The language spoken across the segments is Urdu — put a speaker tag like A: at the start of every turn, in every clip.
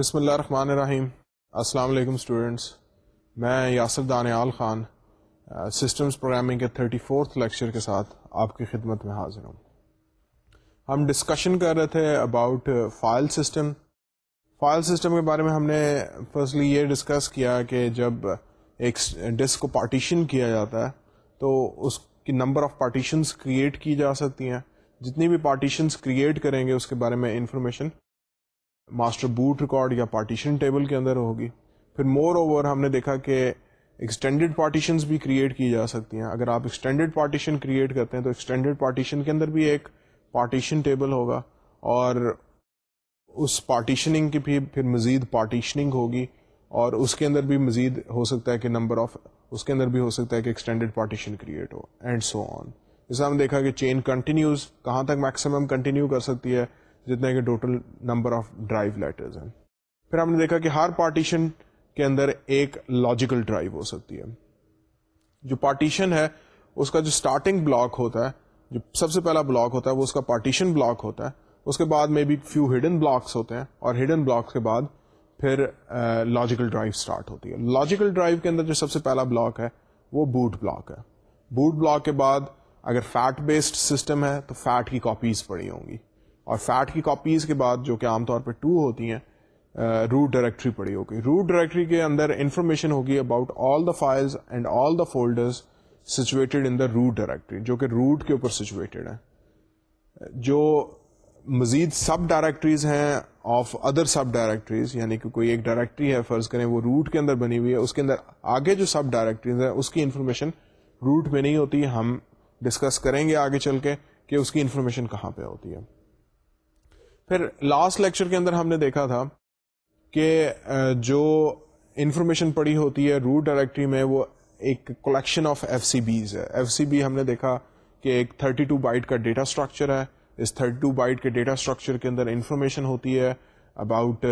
A: بسم اللہ الرحمن الرحیم۔ السلام علیکم اسٹوڈینٹس میں یاسر دانیال خان سسٹمز پروگرامنگ کے تھرٹی فورتھ لیکچر کے ساتھ آپ کی خدمت میں حاضر ہوں۔ ہم ڈسکشن کر رہے تھے about file system file system کے بارے میں ہم نے فرسٹلی یہ ڈسکس کیا کہ جب ایک ڈسک کو پارٹیشن کیا جاتا ہے، تو اس کی نمبر آف پارٹیشنس کریٹ کی جا سکتی ہیں۔ جتنی بھی پارٹیشنس کریٹ کریں گے، اس کے بارے میں انفارمیشن ماسٹر بوٹ ریکارڈ یا پارٹیشن ٹیبل کے اندر ہوگی۔ پھر مور اوور ہم نے دیکھا کہ ایکسٹینڈیڈ پارٹیشنز بھی کریٹ کی جا سکتی ہیں۔ اگر آپ ایکسٹینڈیڈ پارٹیشن کریٹ کرتے ہیں تو ایکسٹینڈیڈ پارٹیشن کے اندر بھی ایک پارٹیشن ٹیبل ہوگا اور اس پارٹیشننگ کی بھی پھر مزید پارٹیشننگ ہوگی اور اس کے اندر بھی مزید ہو سکتا ہے کہ نمبر آف اس کے اندر بھی ہو سکتا ہے کہ ایکسٹینڈیڈ پارٹیشن کریٹ ہو اینڈ سو آن جیسے ہم دیکھا کہ چین کنٹینیوز کہاں تک میکسیمم کنٹینیو کر سکتی ہے؟ جتنے کہ total number of drive letters ہیں۔ پھر ہم نے دیکھا کہ ہر پارٹیشن کے اندر ایک لاجیکل ڈرائیو ہو سکتی ہے۔ جو پارٹیشن ہے، اس کا جو اسٹارٹنگ بلاک ہوتا ہے، جو سب سے پہلا بلاک ہوتا ہے، وہ اس کا پارٹیشن بلاک ہوتا ہے۔ اس کے بعد میں بھی فیو ہڈن بلاکس ہوتے ہیں اور ہڈن بلاک کے بعد پھر لاجیکل ڈرائیو اسٹارٹ ہوتی ہے۔ لاجیکل ڈرائیو کے اندر جو سب سے پہلا بلاک ہے، وہ بوٹ بلاک ہے۔ بوٹ بلاک کے بعد اگر فیٹ بیسڈ سسٹم ہے، تو فیٹ کی کاپیز پڑی ہوں گی۔ اور فیٹ کی کاپیز کے بعد جو کہ عام طور پہ ٹو ہوتی ہیں روٹ ڈائریکٹری پڑی ہوگی۔ روٹ ڈائریکٹری کے اندر انفارمیشن ہوگی about all the files and all the folders situated in the root directory جو کہ روٹ کے اوپر سچویٹڈ ہے جو مزید سب ڈائریکٹریز ہیں آف ادر سب ڈائریکٹریز یعنی کہ کوئی ایک ڈائریکٹری ہے، فرض کریں وہ روٹ کے اندر بنی ہوئی ہے، اس کے اندر آگے جو سب ڈائریکٹریز ہیں، اس کی انفارمیشن روٹ میں نہیں ہوتی۔ ہم ڈسکس کریں گے آگے چل کے کہ اس کی انفارمیشن کہاں پہ ہوتی ہے۔ پھر لاسٹ لیکچر کے اندر ہم نے دیکھا تھا کہ جو انفارمیشن پڑی ہوتی ہے روٹ ڈائریکٹری میں وہ ایک collection of F C Bs ہے۔ ایف سی بی ہم نے دیکھا کہ ایک 32 بائٹ کا ڈیٹا اسٹرکچر ہے۔ اس 32 بائٹ کے ڈیٹا اسٹرکچر کے اندر انفارمیشن ہوتی ہے۔ About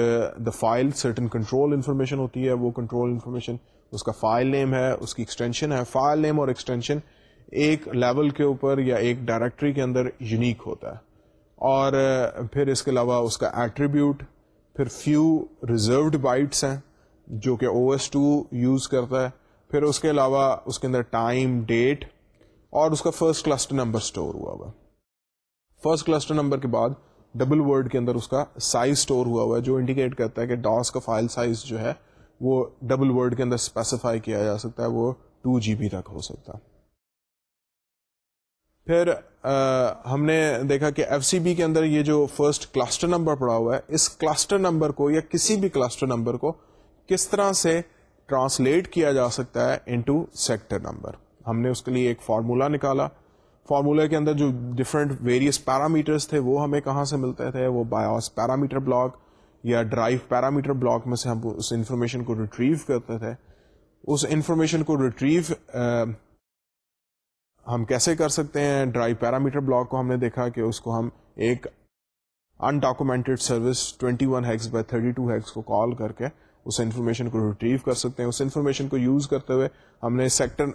A: the file certain control information ہوتی ہے۔ وہ کنٹرول انفارمیشن اس کا فائل نیم ہے، اس کی ایکسٹینشن ہے۔ فائل نیم اور ایکسٹینشن ایک لیول کے اوپر یا ایک ڈائریکٹری کے اندر یونیک ہوتا ہے۔ اور پھر اس کے علاوہ اس کا ایٹریبیوٹ پھر فیو ریزروڈ بائٹس ہیں، جو کہ او ایس ٹو یوز کرتا ہے۔ پھر اس کے علاوہ اس کے اندر ٹائم ڈیٹ اور اس کا فرسٹ کلسٹر نمبر اسٹور ہوا ہوا۔ فرسٹ کلسٹر نمبر کے بعد ڈبل ورڈ کے اندر اس کا سائز اسٹور ہوا ہوا ہے، جو انڈیکیٹ کرتا ہے کہ ڈاس کا فائل سائز جو ہے، وہ ڈبل ورڈ کے اندر اسپیسیفائی کیا جا سکتا ہے، وہ ٹو جی بی تک ہو سکتا۔ ہے پھر ہم نے دیکھا کہ ایف سی بی کے اندر یہ جو فرسٹ کلسٹر نمبر پڑا ہوا ہے، اس کلسٹر نمبر کو یا کسی بھی کلسٹر نمبر کو کس طرح سے ٹرانسلیٹ کیا جا سکتا ہے انٹو سیکٹر نمبر ہم نے اس کے لیے ایک فارمولا نکالا۔ فارمولا کے اندر جو ڈفرینٹ ویریس پیرامیٹرس تھے، وہ ہمیں کہاں سے ملتے تھے؟ وہ بایوس پیرامیٹر بلاک یا ڈرائیو پیرامیٹر بلاک میں سے ہم اس انفارمیشن کو ریٹریو کرتے تھے۔ اس انفارمیشن کو ریٹریو ہم کیسے کر سکتے ہیں؟ ڈرائیو پیرامیٹر بلاک کو ہم نے دیکھا کہ اس کو ہم ایک undocumented service 21 one hex by thirty two hex کو کال کر کے اس انفارمیشن کو ریٹریو کر سکتے ہیں۔ اس انفارمیشن کو یوز کرتے ہوئے ہم نے سیکٹر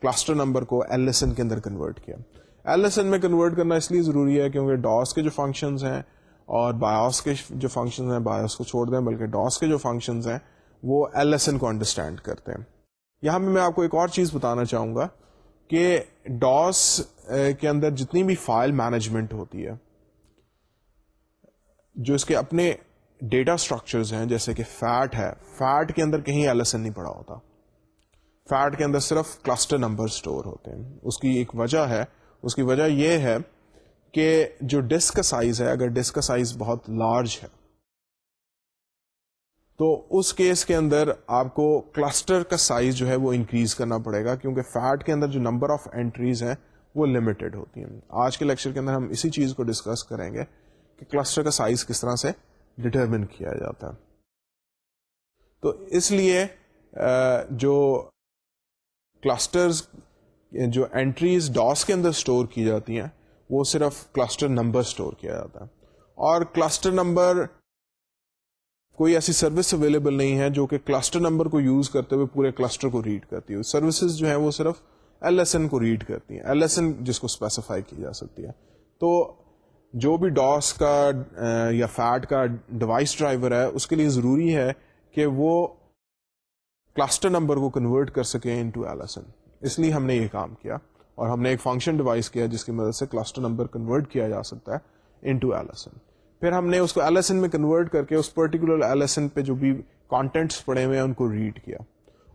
A: کلسٹر نمبر کو ایل ایس این کے اندر کنورٹ کیا۔ ایل ایس این میں کنورٹ کرنا اس لیے ضروری ہے کیونکہ ڈاس کے جو فنکشنز ہیں اور بایوس کے جو فنکشن ہیں بایوس کو چھوڑ دیں، بلکہ ڈاس کے جو فنکشنز ہیں، وہ ایل ایس این کو انڈرسٹینڈ کرتے ہیں۔ یہاں پہ میں آپ کو ایک اور چیز بتانا چاہوں گا۔ کہ ڈاس کے اندر جتنی بھی فائل مینجمنٹ ہوتی ہے، جو اس کے اپنے ڈیٹا اسٹرکچرز ہیں، جیسے کہ فیٹ ہے فیٹ کے اندر کہیں ایل ایس این نہیں پڑا ہوتا۔ فیٹ کے اندر صرف کلسٹر نمبر اسٹور ہوتے ہیں۔ اس کی ایک وجہ ہے، اس کی وجہ یہ ہے کہ جو ڈسک کا سائز ہے، اگر ڈسک کا سائز بہت لارج ہے تو اس کیس کے اندر آپ کو کلسٹر کا سائز جو ہے وہ انکریز کرنا پڑے گا، کیونکہ فیٹ کے اندر جو نمبر آف اینٹریز ہیں وہ لمیٹڈ ہوتی ہیں۔ آج کے لیکچر کے اندر ہم اسی چیز کو ڈسکس کریں گے کہ کلسٹر کا سائز کس طرح سے ڈٹرمن کیا جاتا ہے۔ تو اس لیے جو کلسٹرز جو اینٹریز ڈاس کے اندر اسٹور کی جاتی ہیں، وہ صرف کلسٹر نمبر اسٹور کیا جاتا ہے۔ اور کلسٹر نمبر کوئی ایسی سروس اویلیبل نہیں ہے جو کہ کلسٹر نمبر کو یوز کرتے ہوئے پورے کلسٹر کو ریڈ کرتی ہے سروسز جو ہیں وہ صرف ایل ایس این کو ریڈ کرتی ہیں۔ ایل ایس این جس کو اسپیسیفائی کی جا سکتی ہے۔ تو جو بھی ڈاس کا یا فیٹ کا ڈیوائس ڈرائیور ہے، اس کے لیے ضروری ہے کہ وہ کلسٹر نمبر کو کنورٹ کر سکیں انٹو ایل ایس این اس لیے ہم نے یہ کام کیا اور ہم نے ایک فنکشن ڈیوائس کیا جس کی مدد سے کلسٹر نمبر کنورٹ کیا جا سکتا ہے انٹو ایل ایس این پھر ہم نے اس کو ایل میں کنورٹ کر کے اس پرٹیکولر ایل ایس این پہ جو بھی کانٹینٹس پڑے ہوئے ہیں، ان کو ریڈ کیا۔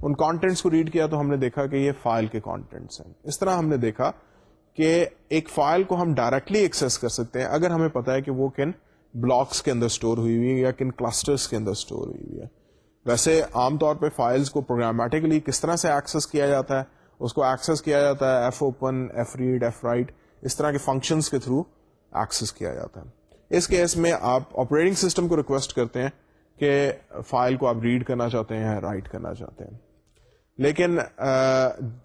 A: ان کانٹینٹس کو ریڈ کیا تو ہم نے دیکھا کہ یہ فائل کے کانٹینٹس ہیں۔ اس طرح ہم نے دیکھا کہ ایک فائل کو ہم ڈائریکٹلی ایکسس کر سکتے ہیں، اگر ہمیں پتا ہے کہ وہ کن بلاکس کے اندر اسٹور ہوئی ہوئی ہے یا کن کلسٹرس کے اندر اسٹور ہوئی ہوئی ہے ویسے عام طور پہ فائلس کو پروگرامیٹکلی کس طرح سے ایکسس کیا جاتا ہے؟ اس کو ایکسس کیا جاتا ہے F open F read F write اس طرح کے فنکشنس کے تھرو ایکسس کیا جاتا ہے۔ اس کیس میں آپ آپریٹنگ سسٹم کو ریکویسٹ کرتے ہیں کہ فائل کو آپ ریڈ کرنا چاہتے ہیں رائٹ کرنا چاہتے ہیں. لیکن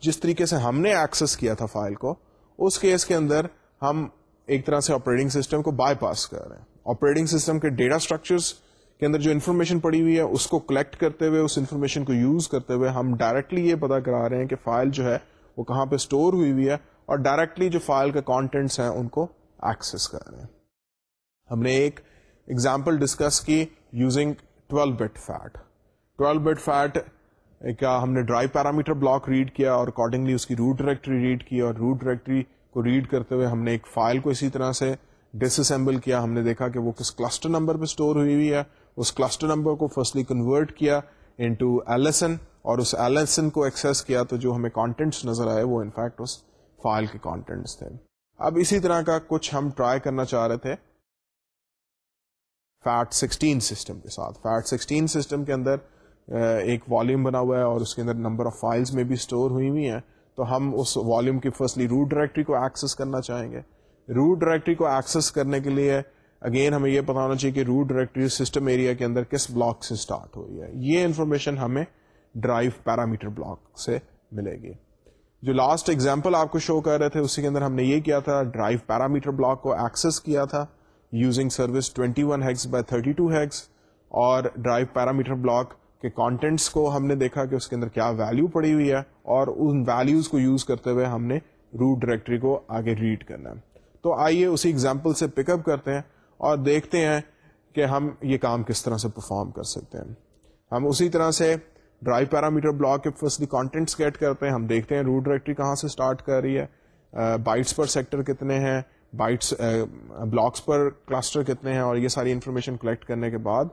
A: جس طریقے سے ہم نے ایکسس کیا تھا فائل کو، اس کیس کے اندر ہم ایک طرح سے آپریٹنگ سسٹم کو بائی پاس کر رہے ہیں. آپریٹنگ سسٹم کے ڈیٹا اسٹرکچرس کے اندر جو انفارمیشن پڑی ہوئی ہے، اس کو کلیکٹ کرتے ہوئے، اس انفارمیشن کو یوز کرتے ہوئے ہم ڈائریکٹلی یہ پتا کرا رہے ہیں کہ فائل جو ہے، وہ کہاں پہ اسٹور ہوئی ہوئی ہے اور ڈائریکٹلی جو فائل کے کانٹینٹس ہیں، ان کو ایکسس کر رہے ہیں. ہم نے ایک ایگزامپل ڈسکس کی using 12 bit FAT 12 bit FAT کیا ہم نے ڈرائیو پیرامیٹر بلاک ریڈ کیا اور اکارڈنگلی اس کی روٹ ڈائریکٹری ریڈ کی اور روٹ ڈائریکٹری کو ریڈ کرتے ہوئے ہم نے ایک فائل کو اسی طرح سے ڈس اسمبل کیا۔ ہم نے دیکھا کہ وہ کس کلسٹر نمبر پہ اسٹور ہوئی ہوئی ہے۔ اس کلسٹر نمبر کو فرسٹلی کنورٹ کیا انٹو ایل ایس این اور اس ایل ایس این کو ایکسیس کیا تو جو ہمیں کانٹینٹس نظر آئے وہ انفیکٹ اس فائل کے کانٹینٹس تھے۔ اب اسی طرح کا کچھ ہم ٹرائی کرنا چاہ رہے تھے۔ فیٹ سکسٹین سسٹم کے ساتھ۔ فیٹ سکسٹین سسٹم کے اندر ایک والیوم بنا ہوا ہے اور اس کے اندر نمبر آف فائلس میں بھی اسٹور ہوئی ہوئی ہیں۔ تو ہم اس والیوم کی فرسٹلی روٹ ڈائریکٹری کو ایکسس کرنا چاہیں گے۔ روٹ ڈائریکٹری کو ایکسس کرنے کے لیے اگین ہمیں یہ پتا ہونا چاہیے کہ روٹ ڈائریکٹری سسٹم ایریا کے اندر کس بلاک سے اسٹارٹ ہوئی ہے۔ یہ انفارمیشن ہمیں ڈرائیو پیرامیٹر بلاک سے ملے گی۔ جو لاسٹ ایگزامپل آپ کو شو کر رہے تھے، اسی کے اندر ہم نے یہ کیا تھا ڈرائیو پیرامیٹر بلاک کو ایکسس کیا تھا۔ Using service 21 one hex by thirty two hex اور ڈرائیو پیرامیٹر بلاک کے کانٹینٹس کو ہم نے دیکھا کہ اس کے اندر کیا ویلو پڑی ہوئی ہے اور ان ویلوز کو یوز کرتے ہوئے ہم نے روٹ ڈائریکٹری کو آگے ریڈ کرنا ہے۔ تو آئیے اسی ایگزامپل سے پک اپ کرتے ہیں اور دیکھتے ہیں کہ ہم یہ کام کس طرح سے پرفارم کر سکتے ہیں۔ ہم اسی طرح سے ڈرائیو پیرامیٹر بلاک کے فرسٹلی کانٹینٹس گیٹ کرتے ہیں۔ ہم دیکھتے ہیں روٹ ڈائریکٹری کہاں سے اسٹارٹ کر رہی ہے بائٹس پر سیکٹر کتنے ہیں بائٹس بلاکس پر کلسٹر کتنے ہیں اور یہ ساری انفارمیشن کلیکٹ کرنے کے بعد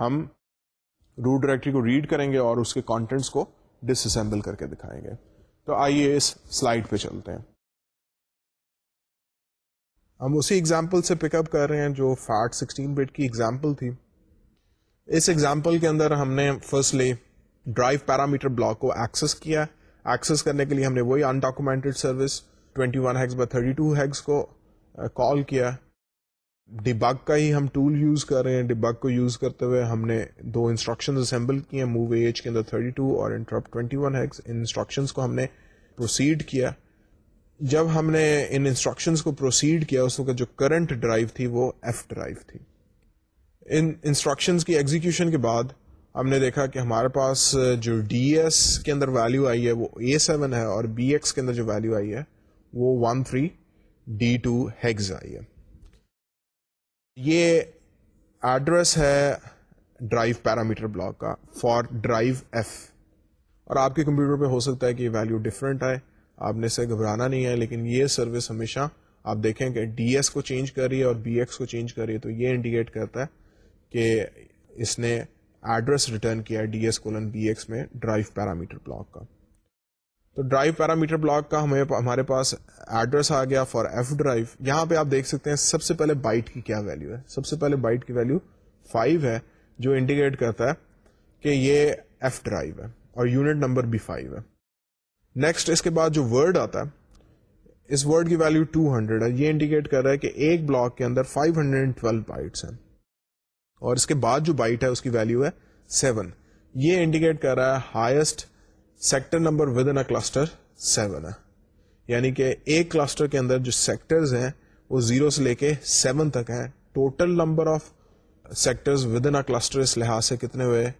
A: ہم روٹ ڈائریکٹری کو ریڈ کریں گے اور اس کے کانٹینٹس کو ڈس اسمبل کر کے دکھائیں گے۔ تو آئیے اس سلائڈ پہ چلتے ہیں۔ ہم اسی ایگزامپل سے پک اپ کر رہے ہیں جو فیٹ سکسٹین بٹ کی ایگزامپل تھی۔ اس ایگزامپل کے اندر ہم نے فرسٹلی ڈرائیو پیرامیٹر بلاک کو ایکسس کیا۔ ایکسس کرنے کے لیے ہم نے وہی undocumented service 21 one hex by thirty two hex کو کال کیا ڈبگ کا ہی ہم ٹول یوز کر رہے ہیں۔ ڈبگ کو یوز کرتے ہوئے ہم نے دو انسٹرکشن اسمبل کی ہیں۔ موو ایج کے اندر 32 اور انٹرپ 21 ہے۔ ان انسٹرکشنس کو ہم نے پروسیڈ کیا۔ جب ہم نے ان انسٹرکشنس کو پروسیڈ کیا، اس وقت جو کرنٹ ڈرائیو تھی، وہ ایف ڈرائیو تھی۔ ان انسٹرکشنس کی ایگزیکیوشن کے بعد ہم نے دیکھا کہ ہمارے پاس جو ڈی ایس کے اندر ویلو آئی ہے، وہ اے سیون ہے اور بی ایکس کے اندر جو ویلو آئی ہے، وہ one three D two hex آئی ہے۔ یہ ایڈریس ہے ڈرائیو پیرامیٹر بلاک کا فار ڈرائیو ایف۔ اور آپ کے کمپیوٹر پہ ہو سکتا ہے کہ یہ ویلو ڈفرینٹ آئے۔ آپ نے اسے گھبرانا نہیں ہے، لیکن یہ سروس ہمیشہ آپ دیکھیں کہ ڈی ایس کو چینج کر رہی ہے اور بی ایکس کو چینج کر رہی ہے، تو یہ انڈیکیٹ کرتا ہے کہ اس نے ایڈریس ریٹرن کیا D S colon B X میں ڈرائیو پیرامیٹر بلاک کا۔ تو ڈرائیو پیرامیٹر بلاک کا ہمیں ہمارے پاس ایڈریس آ گیا فار ایف ڈرائیو یہاں پہ آپ دیکھ سکتے ہیں سب سے پہلے بائٹ کی کیا ویلو ہے۔ سب سے پہلے بائٹ کی ویلو 5 ہے، جو انڈیکیٹ کرتا ہے کہ یہ ایف ڈرائیو ہے اور یونٹ نمبر بھی 5 ہے۔ نیکسٹ اس کے بعد جو ورڈ آتا ہے، اس ورڈ کی ویلو 200 ہے۔ یہ انڈیکیٹ کر رہا ہے کہ ایک بلاک کے اندر 512 بائٹس ہیں۔ اور اس کے بعد جو بائٹ ہے، اس کی ویلو ہے 7 یہ انڈیکیٹ کر رہا ہے highest sector number within cluster seven ہے یعنی کہ ایک کلسٹر کے اندر جو سیکٹرز ہیں وہ زیرو سے لے کے سیون تک ہیں total number of sector within cluster اس لحاظ سے کتنے ہوئے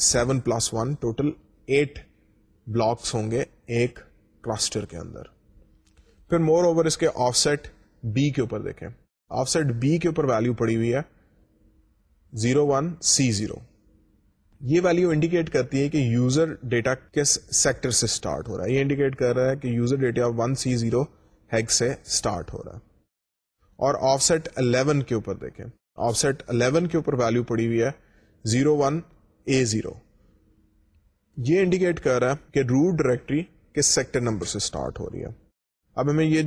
A: seven plus one total eight blocks ہوں گے ایک کلسٹر کے اندر پھر مور اوور اس کے آف سیٹ بی کے اوپر دیکھیں آف سیٹ بی کے اوپر ویلو پڑی ہوئی ہے زیرو ون سی زیرو یہ ویلو انڈیکیٹ کرتی ہے کہ یوزر ڈیٹا کس سیکٹر سے اسٹارٹ ہو رہا ہے۔ یہ انڈیکیٹ کر رہا ہے کہ user data one C zero hex سے اسٹارٹ ہو رہا ہے۔ اور آف سیٹ الیون کے اوپر دیکھیں۔ آف سیٹ الیون کے اوپر ویلو پڑی ہوئی ہے زیرو ون اے زیرو یہ انڈیکیٹ کر رہا ہے کہ روٹ ڈائریکٹری کس سیکٹر نمبر سے اسٹارٹ ہو رہی ہے۔ اب ہمیں یہ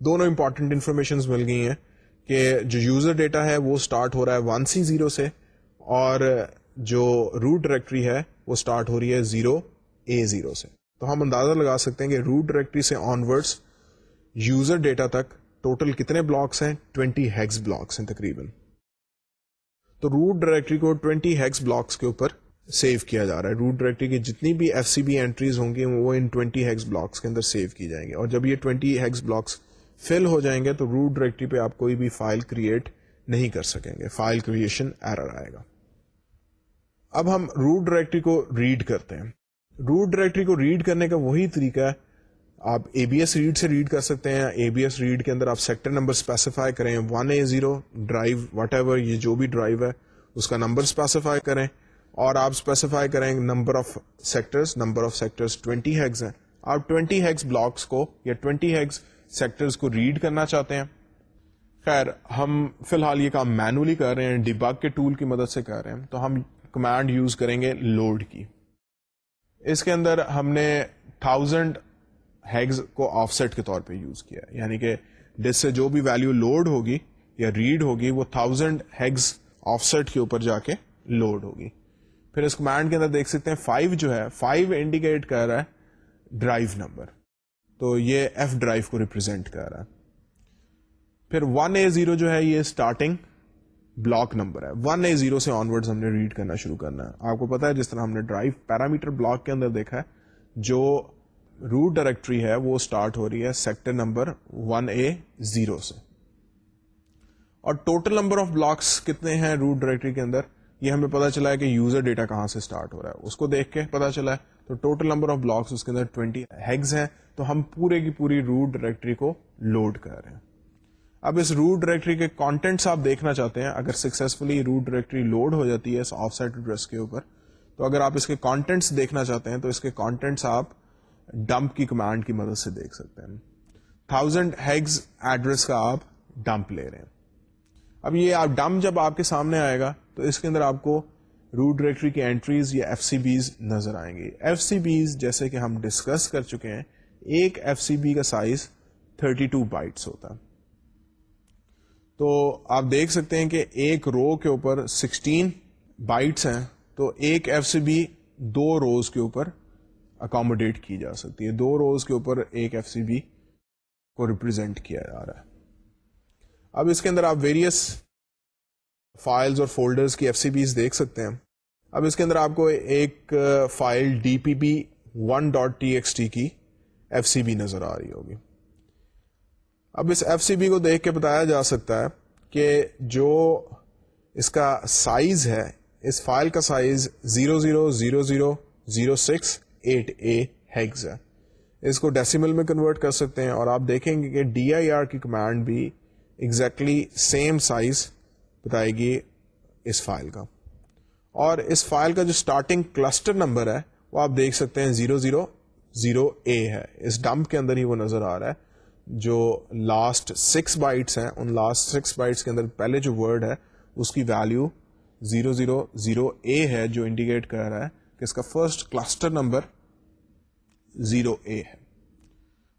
A: دونوں امپورٹنٹ انفارمیشن مل گئی ہیں کہ جو یوزر ڈیٹا ہے وہ اسٹارٹ ہو رہا ہے ون سی زیرو سے اور جو روٹ ڈائریکٹری ہے وہ اسٹارٹ ہو رہی ہے زیرو اے زیرو سے۔ تو ہم اندازہ لگا سکتے ہیں کہ روٹ ڈائریکٹری سے آن ورڈس یوزر ڈیٹا تک ٹوٹل کتنے بلاکس ہیں؟ ٹوینٹی ہیگس بلاکس ہیں تقریباً۔ تو روٹ ڈائریکٹری کو ٹوینٹی ہیگس بلاکس کے اوپر سیو کیا جا رہا ہے۔ روٹ ڈائریکٹری کی جتنی بھی ایف سی بی اینٹریز ہوں گی، وہ ان ٹوینٹی ہیگس بلاکس کے اندر سیو کی جائیں گے اور جب یہ ٹوینٹی ہیگس بلاکس فل ہو جائیں گے، تو روٹ ڈائریکٹری پہ آپ کوئی بھی فائل کریٹ نہیں کر سکیں گے۔ فائل کریشن ایرر آئے گا۔ اب ہم روٹ ڈائریکٹری کو ریڈ کرتے ہیں۔ روٹ ڈائریکٹری کو ریڈ کرنے کا وہی طریقہ ہے۔ آپ اے بی ایس ریڈ سے ریڈ کر سکتے ہیں۔ اے بی ایس ریڈ کے اندر آپ سیکٹر نمبر اسپیسیفائی کریں۔ One A zero drive whatever یہ جو بھی ڈرائیو ہے، اس کا نمبر اسپیسیفائی کریں۔ اور آپ اسپیسیفائی کریں number of sectors number of sectors twenty hex ہیں۔ آپ ٹوینٹی ہیگز بلاکس کو یا ٹوینٹی ہیگز سیکٹرز کو ریڈ کرنا چاہتے ہیں۔ خیر، ہم فی الحال یہ کام مینولی کر رہے ہیں ڈیباگ کے ٹول کی مدد سے کر رہے ہیں۔ تو ہم کمانڈ یوز کریں گے لوڈ کی۔ اس کے اندر ہم نے تھاؤزینڈ ہیگز کو آف سیٹ کے طور پہ یوز کیا یعنی کہ ڈس سے جو بھی ویلو لوڈ ہوگی یا ریڈ ہوگی، وہ تھاؤزینڈ ہیگز آف سیٹ کے اوپر جا کے لوڈ ہوگی۔ پھر اس کمانڈ کے اندر دیکھ سکتے ہیں فائیو جو ہے فائیو انڈیکیٹ کر رہا ہے ڈرائیو نمبر تو یہ ایف ڈرائیو کو ریپرزینٹ کر رہا ہے۔ پھر ون اے زیرو جو ہے یہ اسٹارٹنگ بلاک نمبر ہے۔ ون اے زیرو سے آن ورڈ ہم نے ریڈ کرنا شروع کرنا ہے۔ آپ کو پتا ہے جس طرح ہم نے ڈرائیو پیرامیٹر بلاک کے اندر دیکھا ہے، جو روٹ ڈائریکٹری ہے، وہ اسٹارٹ ہو رہی ہے sector number one A zero سے۔ اور ٹوٹل نمبر آف بلاکس کتنے ہیں روٹ ڈائریکٹری کے اندر؟ یہ ہمیں پتا چلا ہے کہ یوزر ڈیٹا کہاں سے اسٹارٹ ہو رہا ہے۔ اس کو دیکھ کے پتا چلا ہے۔ تو ٹوٹل نمبر آف بلاکس اس کے اندر ٹوینٹی ہیگز ہیں۔ تو ہم پورے کی پوری روٹ ڈائریکٹری کو لوڈ کر رہے ہیں۔ اب اس روٹ ڈائریکٹری کے کانٹینٹس آپ دیکھنا چاہتے ہیں، اگر سکسیسفلی روٹ ڈائریکٹری لوڈ ہو جاتی ہے اس آف سائٹ ایڈریس کے اوپر، تو اگر آپ اس کے کانٹینٹس دیکھنا چاہتے ہیں، تو اس کے کانٹینٹس آپ ڈمپ کی کمانڈ کی مدد سے دیکھ سکتے ہیں۔ تھاؤزینڈ ہیگز ایڈریس کا آپ ڈمپ لے رہے ہیں۔ اب یہ آپ ڈمپ جب آپ کے سامنے آئے گا، تو اس کے اندر آپ کو روٹ ڈائریکٹری کی اینٹریز یا ایف سی بیز نظر آئیں گی ایف سی بیز جیسے کہ ہم ڈسکس کر چکے ہیں، ایک ایف سی بی کا سائز 32 بائٹس ہوتا ہے۔ تو آپ دیکھ سکتے ہیں کہ ایک رو کے اوپر 16 بائٹس ہیں، تو ایک ایف سی بی دو روز کے اوپر اکاموڈیٹ کی جا سکتی ہے۔ دو روز کے اوپر ایک ایف سی بی کو ریپرزینٹ کیا جا رہا ہے۔ اب اس کے اندر آپ ویریس فائلز اور فولڈرز کی ایف سی بیز دیکھ سکتے ہیں۔ اب اس کے اندر آپ کو ایک file D P B one dot T X T کی ایف سی بی نظر آ رہی ہوگی۔ اب اس ایف سی بی کو دیکھ کے بتایا جا سکتا ہے کہ جو اس کا سائز ہے، اس فائل کا size zero zero zero zero zero six eight A hex ہے۔ اس کو ڈیسیمل میں کنورٹ کر سکتے ہیں اور آپ دیکھیں گے کہ ڈی آئی آر کی کمانڈ بھی ایگزیکٹلی سیم سائز بتائے گی اس فائل کا۔ اور اس فائل کا جو اسٹارٹنگ کلسٹر نمبر ہے، وہ آپ دیکھ سکتے ہیں زیرو زیرو زیرو اے ہے۔ اس ڈمپ کے اندر ہی وہ نظر آ رہا ہے۔ جو لاسٹ سکس بائٹس ہیں، ان لاسٹ سکس بائٹس کے اندر پہلے جو ورڈ ہے، اس کی value zero zero zero A ہے، جو انڈیکیٹ کر رہا ہے کہ اس کا first cluster number zero A ہے۔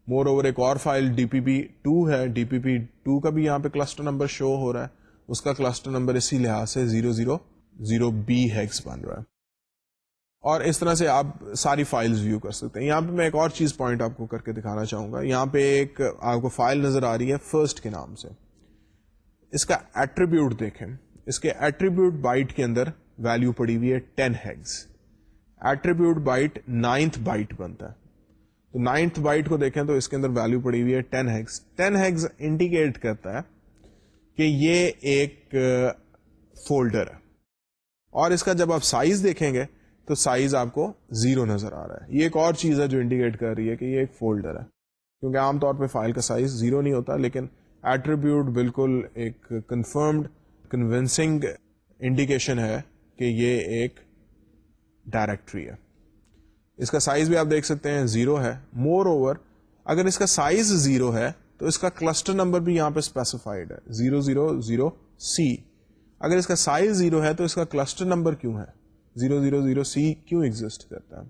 A: مور اوور ایک اور file D P P two ہے۔ ڈی پی پی ٹو کا بھی یہاں پہ کلسٹر نمبر شو ہو رہا ہے۔ اس کا کلسٹر نمبر اسی لحاظ سے zero zero zero B hex بن رہا ہے۔ اور اس طرح سے آپ ساری فائلز ویو کر سکتے ہیں۔ یہاں پہ میں ایک اور چیز پوائنٹ آپ کو کر کے دکھانا چاہوں گا۔ یہاں پہ ایک آپ کو فائل نظر آ رہی ہے فرسٹ کے نام سے۔ اس کا ایٹریبیوٹ دیکھیں۔ اس کے ایٹریبیوٹ بائٹ کے اندر ویلو پڑی ہوئی ہے ten hex attribute byte ninth byte بنتا ہے۔ تو نائنتھ بائٹ کو دیکھیں تو اس کے اندر ویلو پڑی ہوئی ہے ten hex ten hex indicate کرتا ہے کہ یہ ایک فولڈر ہے۔ اور اس کا جب آپ سائز دیکھیں گے تو سائز آپ کو زیرو نظر آ رہا ہے۔ یہ ایک اور چیز ہے جو انڈیکیٹ کر رہی ہے کہ یہ ایک فولڈر ہے۔ کیونکہ عام طور پہ فائل کا سائز زیرو نہیں ہوتا، لیکن ایٹریبیوٹ بالکل ایک کنفرمڈ کنوینسنگ انڈیکیشن ہے کہ یہ ایک ڈائریکٹری ہے۔ اس کا سائز بھی آپ دیکھ سکتے ہیں زیرو ہے۔ مور اوور اگر اس کا سائز زیرو ہے، تو اس کا کلسٹر نمبر بھی یہاں پہ اسپیسیفائڈ ہے۔ زیرو زیرو زیرو سی اگر اس کا سائز زیرو ہے، تو اس کا کلسٹر نمبر کیوں ہے؟ زیرو زیرو زیرو سی کیوں ایگزٹ کرتا ہے؟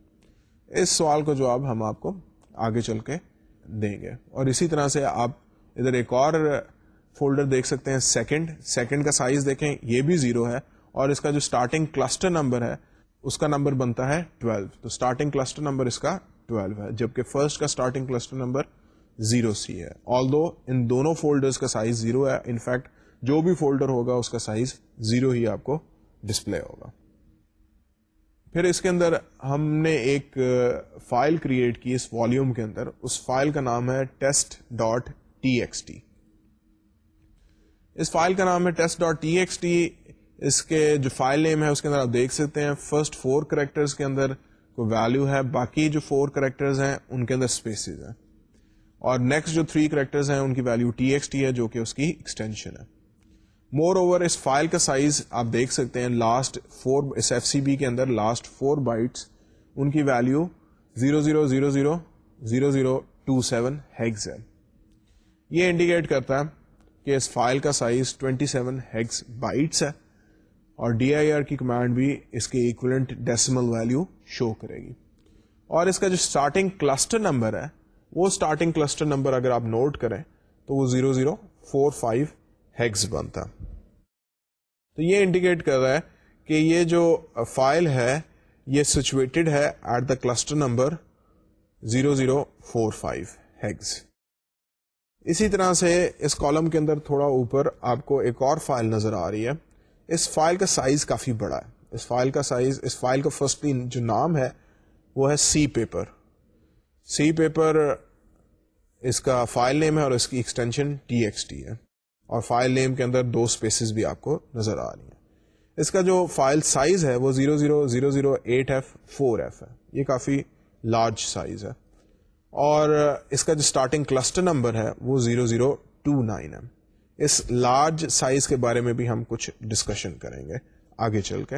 A: اس سوال کو جواب ہم آپ کو آگے چل کے دیں گے۔ اور اسی طرح سے آپ ادھر ایک اور فولڈر دیکھ سکتے ہیں، سیکنڈ۔ سیکنڈ کا سائز دیکھیں، یہ بھی زیرو ہے۔ اور اس کا جو اسٹارٹنگ کلسٹر نمبر ہے، اس کا نمبر بنتا ہے 12 تو اسٹارٹنگ کلسٹر نمبر اس کا 12 ہے، جبکہ فرسٹ کا starting cluster number zero C ہے۔ آل دو ان دونوں فولڈرز کا سائز زیرو ہے انفیکٹ جو بھی فولڈر ہوگا، اس کا سائز زیرو ہی آپ کو ڈسپلے ہوگا۔ پھر اس کے اندر ہم نے ایک فائل کریٹ کی اس والیوم کے اندر. اس فائل کا نام ہے test dot T X T اس فائل کا نام ہے test dot T X T اس کے جو فائل نیم ہے اس کے اندر آپ دیکھ سکتے ہیں. فرسٹ فور کریکٹرز کے اندر کوئی ویلو ہے. باقی جو فور کریکٹرز ہیں ان کے اندر اسپیسیز ہیں. اور نیکسٹ جو تھری کریکٹرز ہیں ان کی ویلو ٹی ایکس ٹی ہے جو کہ اس کی ایکسٹینشن ہے. مور اوور اس فائل کا سائز آپ دیکھ سکتے ہیں لاسٹ فور اس ایف سی بی کے اندر لاسٹ فور بائٹس ان کی value zero zero zero zero zero zero two seven hex ہے یہ انڈیکیٹ کرتا ہے کہ اس فائل کا سائز 27 سیون ہیگس بائٹس ہے اور ڈی آئی آر کی کمانڈ بھی اس کے ایکولنٹ ڈیسیمل ویلو شو کرے گی. اور اس کا جو اسٹارٹنگ کلسٹر نمبر ہے، وہ اسٹارٹنگ کلسٹر نمبر اگر آپ نوٹ کریں، تو وہ zero zero four five hex بنتا۔ تو یہ انڈیکیٹ کر رہا ہے کہ یہ جو فائل ہے، یہ سچویٹڈ ہے at the cluster number zero zero four five hex. اسی طرح سے اس کالم کے اندر تھوڑا اوپر آپ کو ایک اور فائل نظر آ رہی ہے۔ اس فائل کا سائز کافی بڑا ہے۔ اس فائل کا سائز اس فائل کا فرسٹلی جو نام ہے، وہ ہے سی پیپر سی پیپر اس کا فائل نیم ہے اور اس کی ایکسٹینشن ٹی ایکس ٹی ہے۔ اور فائل نیم کے اندر دو اسپیسیز بھی آپ کو نظر آ رہی ہیں۔ اس کا جو فائل سائز ہے وہ zero zero zero zero eight F four F ہے۔ یہ کافی لارج سائز ہے۔ اور اس کا جو اسٹارٹنگ کلسٹر نمبر ہے وہ زیرو زیرو ٹو نائن ہے اس لارج سائز کے بارے میں بھی ہم کچھ ڈسکشن کریں گے آگے چل کے۔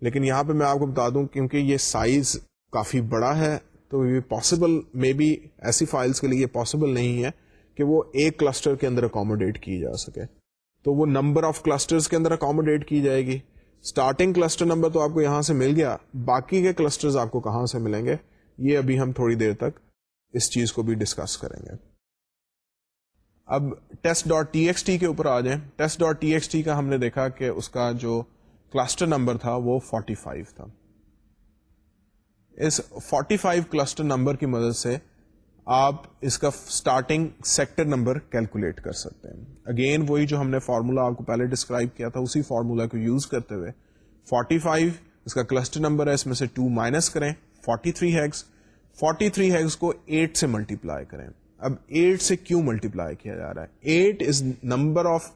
A: لیکن یہاں پہ میں آپ کو بتا دوں کیونکہ یہ سائز کافی بڑا ہے تو یہ پاسبل مے بی ایسی فائلس کے لیے پاسبل نہیں ہے۔ کہ وہ ایک کلسٹر کے اندر اکوموڈیٹ کی جا سکے۔ تو وہ نمبر آف کلسٹر کے اندر اکوموڈیٹ کی جائے گی۔ اسٹارٹنگ کلسٹر نمبر تو آپ کو یہاں سے مل گیا۔ باقی کے کلسٹر آپ کو کہاں سے ملیں گے؟ یہ ابھی ہم تھوڑی دیر تک اس چیز کو بھی ڈسکس کریں گے۔ اب test dot T X T کے اوپر آ جائیں۔ Test dot T X T کا ہم نے دیکھا کہ اس کا جو کلسٹر نمبر تھا وہ 45 تھا۔ اس 45 کلسٹر نمبر کی مدد سے آپ اس کا اسٹارٹنگ سیکٹر نمبر کیلکولیٹ کر سکتے ہیں۔ اگین وہی جو ہم نے فارمولا آپ کو پہلے ڈسکرائب کیا تھا، اسی فارمولا کو یوز کرتے ہوئے۔ 45 اس کا کلسٹر نمبر ہے، اس میں سے 2 مائنس کریں۔ 43 three hex forty three hex کو 8 سے ملٹیپلائی کریں۔ اب 8 سے کیوں ملٹیپلائی کیا جا رہا ہے؟ 8 is number of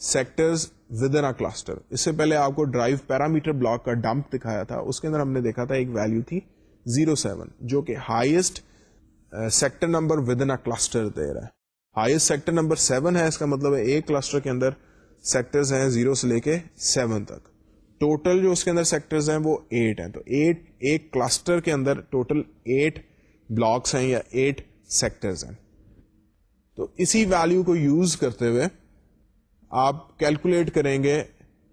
A: sectors within cluster اس سے پہلے آپ کو ڈرائیو پیرامیٹر بلاک کا ڈمپ دکھایا تھا۔ اس کے اندر ہم نے دیکھا تھا ایک ویلو تھی 07 جو کہ highest sector number within cluster دے رہا ہے ہائیسٹ سیکٹر نمبر سیون ہے اس کا مطلب ہے ایک کلسٹر کے اندر سیکٹرز ہیں زیرو سے لے کے سیون تک ٹوٹل جو اس کے اندر سیکٹرز ہیں وہ ایٹ ہیں تو ایٹ ایک کلسٹر کے اندر ٹوٹل ایٹ بلاکس ہیں یا ایٹ سیکٹرز ہیں تو اسی ویلو کو یوز کرتے ہوئے آپ کیلکولیٹ کریں گے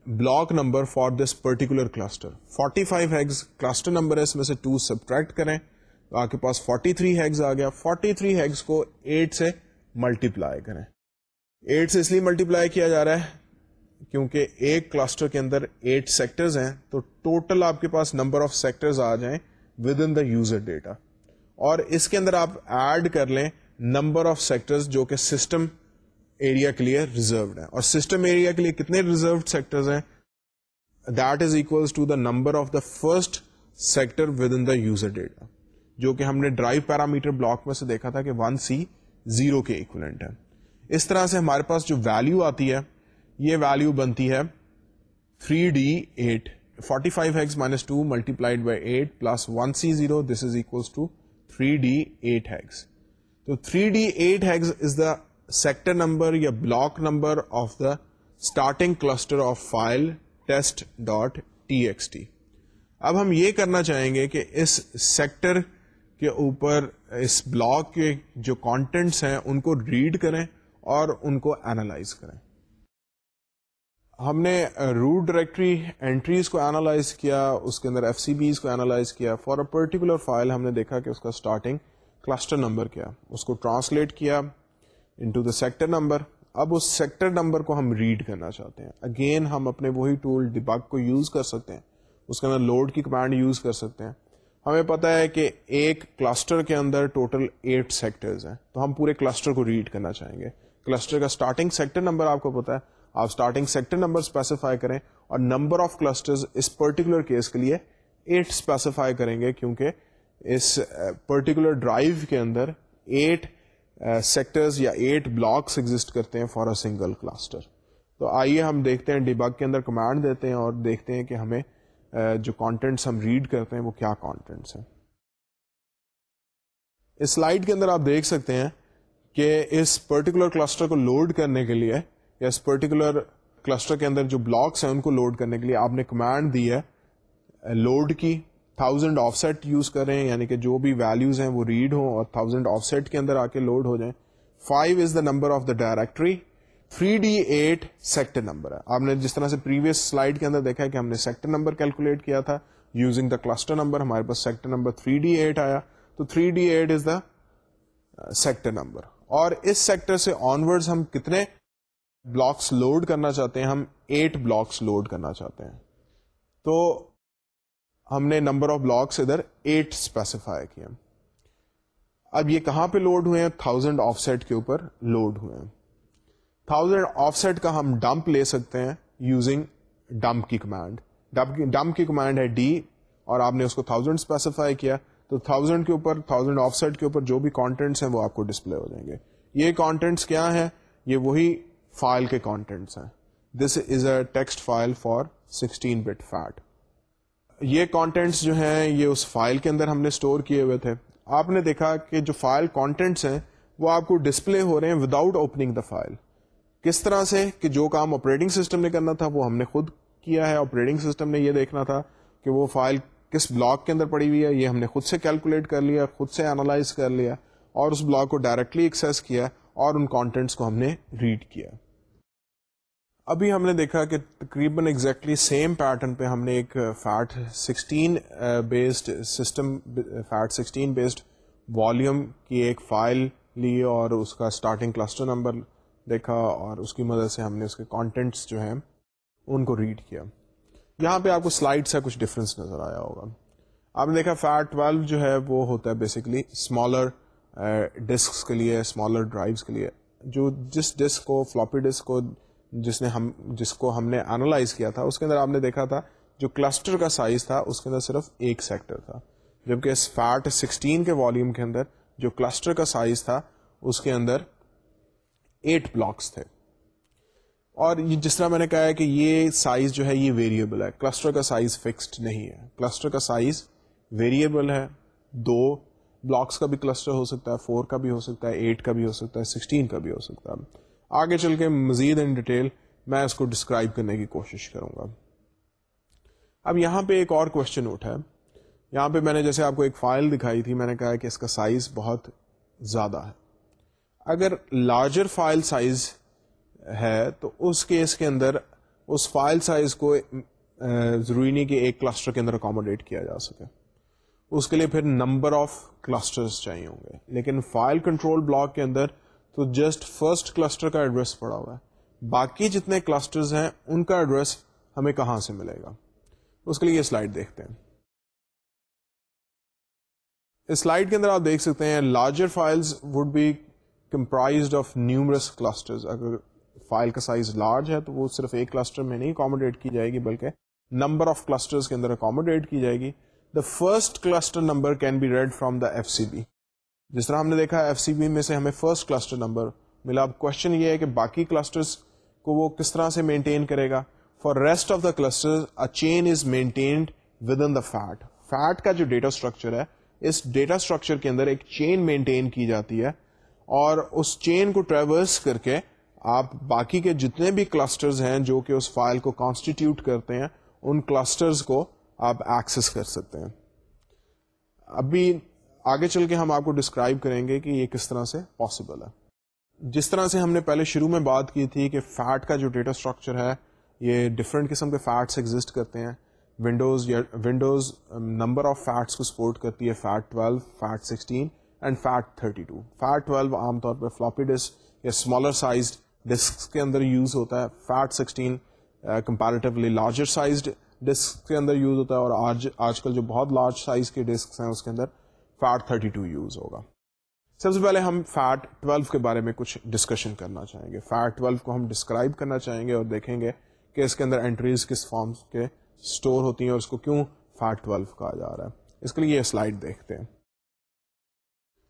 A: block number for this particular cluster 45 five hex cluster number ہے اس میں سے ٹو سبٹریکٹ کریں آپ کے پاس 43 تھری ہیگز آ گیا۔ 43 تھری ہیگز کو 8 سے ملٹیپلائی کریں۔ 8 سے اس لیے ملٹیپلائی کیا جا رہا ہے؟ کیونکہ ایک کلسٹر کے اندر 8 سیکٹرز ہیں، تو ٹوٹل آپ کے پاس نمبر آف سیکٹرز آ جائیں within the user data اور اس کے اندر آپ ایڈ کر لیں نمبر آف سیکٹرز جو کہ سسٹم ایریا کے لیے ریزروڈ ہے اور سسٹم ایریا کے لیے کتنے ریزروڈ سیکٹرز ہیں؟ That is equal to the number of the first sector within the user data جو کہ ہم نے ڈرائیو پیرامیٹر بلاک میں سے دیکھا تھا کہ ون سی زیرو کے اکولنٹ ہے۔ اس طرح سے ہمارے پاس جو ویلو آتی ہے، یہ ویلو بنتی ہے 3 D eight forty five hex minus two multiplied by eight plus one C zero this is equal to three D eight hex تو three D eight hex is the sector number یا block number of the starting cluster of file test dot T X T اب ہم یہ کرنا چاہیں گے کہ اس سیکٹر کے اوپر اس بلاک کے جو کانٹینٹس ہیں، ان کو ریڈ کریں اور ان کو اینالائز کریں۔ ہم نے روٹ ڈائریکٹری انٹریز کو اینالائز کیا، اس کے اندر ایف سی بیز کو اینالائز کیا۔ فار اے پرٹیکولر فائل ہم نے دیکھا کہ اس کا اسٹارٹنگ کلسٹر نمبر کیا۔ اس کو ٹرانسلیٹ کیا انٹو دا سیکٹر نمبر اب اس سیکٹر نمبر کو ہم ریڈ کرنا چاہتے ہیں۔ اگین ہم اپنے وہی ٹول ڈباگ کو یوز کر سکتے ہیں۔ اس کے اندر لوڈ کی کمانڈ یوز کر سکتے ہیں۔ ہمیں پتا ہے کہ ایک کلسٹر کے اندر ٹوٹل ایٹ سیکٹرز ہیں۔ تو ہم پورے کلسٹر کو ریڈ کرنا چاہیں گے۔ کلسٹر کا اسٹارٹنگ سیکٹر نمبر آپ کو پتا ہے۔ آپ اسٹارٹنگ سیکٹر نمبر اسپیسیفائی کریں اور نمبر آف کلسٹر اس پرٹیکولر کیس کے لیے ایٹ اسپیسیفائی کریں گے کیونکہ اس uh, پرٹیکولر ڈرائیو کے اندر ایٹ سیکٹرز uh, یا ایٹ بلاکس ایگزٹ کرتے ہیں فار اے سنگل کلسٹر تو آئیے ہم دیکھتے ہیں ڈیبگ کے اندر کمانڈ دیتے ہیں اور دیکھتے ہیں کہ ہمیں جو کانٹینٹس ہم ریڈ کرتے ہیں، وہ کیا کانٹینٹس ہیں؟ اس سلائڈ کے اندر آپ دیکھ سکتے ہیں کہ اس پرٹیکولر کلسٹر کو لوڈ کرنے کے لیے یا اس پرٹیکولر کلسٹر کے اندر جو بلاکس ہیں، ان کو لوڈ کرنے کے لیے آپ نے کمانڈ دی ہے لوڈ کی تھاؤزینڈ آف سیٹ یوز کریں یعنی کہ جو بھی ویلوز ہیں وہ ریڈ ہوں اور تھاؤزینڈ آف سیٹ کے اندر آ کے لوڈ ہو جائیں۔ Five is the number of the directory three D eight sector number ہے۔ آپ نے جس طرح سے پریویس سلائڈ کے اندر دیکھا ہے کہ ہم نے سیکٹر نمبر کیلکولیٹ کیا تھا یوزنگ دا کلسٹر نمبر ہمارے پاس sector number three D eight آیا۔ تو three D eight is the sector number اور اس سیکٹر سے آنورڈ ہم کتنے بلاکس لوڈ کرنا چاہتے ہیں؟ ہم ایٹ بلاکس لوڈ کرنا چاہتے ہیں۔ تو ہم نے نمبر آف بلاکس ادھر ایٹ اسپیسیفائی کیا۔ اب یہ کہاں پہ لوڈ ہوئے ہیں؟ تھاؤزینڈ آف سیٹ کے اوپر لوڈ ہوئے ہیں۔ تھاؤزینڈ آف سیٹ کا ہم ڈمپ لے سکتے ہیں یوزنگ ڈمپ کی کمانڈ ڈمپ کی کمانڈ ہے ڈی اور آپ نے اس کو تھاؤزینڈ اسپیسیفائی کیا تو تھاؤزینڈ کے اوپر تھاؤزینڈ آف سیٹ کے اوپر جو بھی کانٹینٹس ہیں وہ آپ کو ڈسپلے ہو جائیں گے۔ یہ کانٹینٹس کیا ہے یہ وہی فائل کے کانٹینٹس ہیں۔ This is a text file for sixteen bit FAT یہ کانٹینٹس جو ہیں یہ اس فائل کے اندر ہم نے اسٹور کیے ہوئے تھے۔ آپ نے دیکھا کہ جو فائل کانٹینٹس ہیں وہ آپ کو ڈسپلے ہو رہے ہیں وداؤٹ اوپننگ دا فائل کس طرح سے کہ جو کام آپریٹنگ سسٹم نے کرنا تھا وہ ہم نے خود کیا ہے آپریٹنگ سسٹم نے یہ دیکھنا تھا کہ وہ فائل کس بلاک کے اندر پڑی ہوئی ہے، یہ ہم نے خود سے کیلکولیٹ کر لیا، خود سے اینالائز کر لیا اور اس بلاک کو ڈائریکٹلی ایکسیس کیا اور ان کانٹینٹس کو ہم نے ریڈ کیا۔ ابھی ہم نے دیکھا کہ تقریباً ایگزیکٹلی سیم پیٹرن پہ ہم نے ایک FAT sixteen based system FAT sixteen based volume کی ایک فائل لی اور اس کا اسٹارٹنگ کلسٹر نمبر دیکھا اور اس کی مدد سے ہم نے اس کے کانٹینٹس جو ہیں ان کو ریڈ کیا۔ یہاں پہ آپ کو سلائڈ سے کچھ ڈفرینس نظر آیا ہوگا۔ آپ نے دیکھا فیٹ ٹویلو جو ہے وہ ہوتا ہے بیسکلی اسمالر ڈسک کے لیے اسمالر ڈرائیوس کے لیے۔ جو جس ڈسک کو فلاپی ڈسک کو جس نے ہم جس کو ہم نے اینالائز کیا تھا، اس کے اندر آپ نے دیکھا تھا جو کلسٹر کا سائز تھا، اس کے اندر صرف ایک سیکٹر تھا۔ جبکہ اس فیٹ سکسٹین کے والیوم کے اندر جو کلسٹر کا سائز تھا، اس کے اندر ایٹ بلاکس تھے۔ اور یہ جس طرح میں نے کہا ہے کہ یہ سائز جو ہے یہ ویریبل ہے۔ کلسٹر کا سائز فکسڈ نہیں ہے۔ کلسٹر کا سائز ویریبل ہے۔ دو بلاکس کا بھی کلسٹر ہو سکتا ہے، فور کا بھی ہو سکتا ہے، ایٹ کا بھی ہو سکتا ہے، سکسٹین کا بھی ہو سکتا ہے۔ آگے چل کے مزید ان ڈیٹیل میں اس کو ڈسکرائب کرنے کی کوشش کروں گا۔ اب یہاں پہ ایک اور کوشچن اٹھا ہے۔ یہاں پہ میں نے جیسے آپ کو ایک فائل دکھائی تھی، میں نے کہا کہ اس کا سائز بہت زیادہ ہے۔ اگر لارجر فائل سائز ہے تو اس کیس کے اندر اس فائل سائز کو ضروری نہیں کہ ایک کلسٹر کے اندر اکوموڈیٹ کیا جا سکے۔ اس کے لیے پھر نمبر آف کلسٹر چاہیے ہوں گے۔ لیکن فائل کنٹرول بلاک کے اندر تو جسٹ فرسٹ کلسٹر کا ایڈریس پڑا ہوا ہے۔ باقی جتنے کلسٹر ہیں، ان کا ایڈریس ہمیں کہاں سے ملے گا؟ اس کے لیے یہ سلائڈ دیکھتے ہیں۔ اس سلائڈ کے اندر آپ دیکھ سکتے ہیں larger files would be comprised of numerous cluster اگر فائل کا سائز لارج ہے تو وہ صرف ایک کلسٹر میں نہیں اکوموڈیٹ کی جائے گی، بلکہ نمبر آف کلسٹر کے اندر اکوموڈیٹ کی جائے گی۔ The first cluster number can be read from the F C B جس طرح ہم نے دیکھا ایف سی بی میں سے ہمیں فرسٹ کلسٹر نمبر ملا۔ اب کوشچن یہ ہے کہ باقی کلسٹر کو وہ کس طرح سے مینٹین کرے گا؟ For rest of the cluster chain is maintained within the FAT FAT کا جو ڈیٹا اسٹرکچر ہے، اس ڈیٹا اسٹرکچر کے اندر ایک چین مینٹین کی جاتی ہے۔ اور اس چین کو ٹریورس کر کے آپ باقی کے جتنے بھی کلسٹرز ہیں جو کہ اس فائل کو کانسٹیٹیوٹ کرتے ہیں، ان کلسٹرز کو آپ ایکسس کر سکتے ہیں۔ ابھی آگے چل کے ہم آپ کو ڈسکرائب کریں گے کہ یہ کس طرح سے پاسبل ہے۔ جس طرح سے ہم نے پہلے شروع میں بات کی تھی کہ فیٹ کا جو ڈیٹا اسٹرکچر ہے، یہ ڈفرینٹ قسم کے فیٹس ایگزٹ کرتے ہیں۔ ونڈوز یا ونڈوز نمبر آف فیٹس کو سپورٹ کرتی ہے FAT 12 FAT 16 and FAT 32 FAT 12 عام طور پہ فلاپی ڈسک یا اسمالر سائزڈ ڈسک کے اندر یوز ہوتا ہے. FAT 16 comparatively larger sized disk کے اندر یوز ہوتا ہے اور آج آج کل جو بہت لارج سائز کے ڈسک ہیں اس کے اندر فیٹ 32 یوز ہوگا. سب سے پہلے ہم فیٹ 12 کے بارے میں کچھ ڈسکشن کرنا چاہیں گے. فیٹ 12 کو ہم ڈسکرائب کرنا چاہیں گے اور دیکھیں گے کہ اس کے اندر انٹریز کس فارم کے اسٹور ہوتی ہیں اور اس کو کیوں فیٹ 12 کہا جا رہا ہے. اس کے لیے یہ سلائڈ دیکھتے ہیں.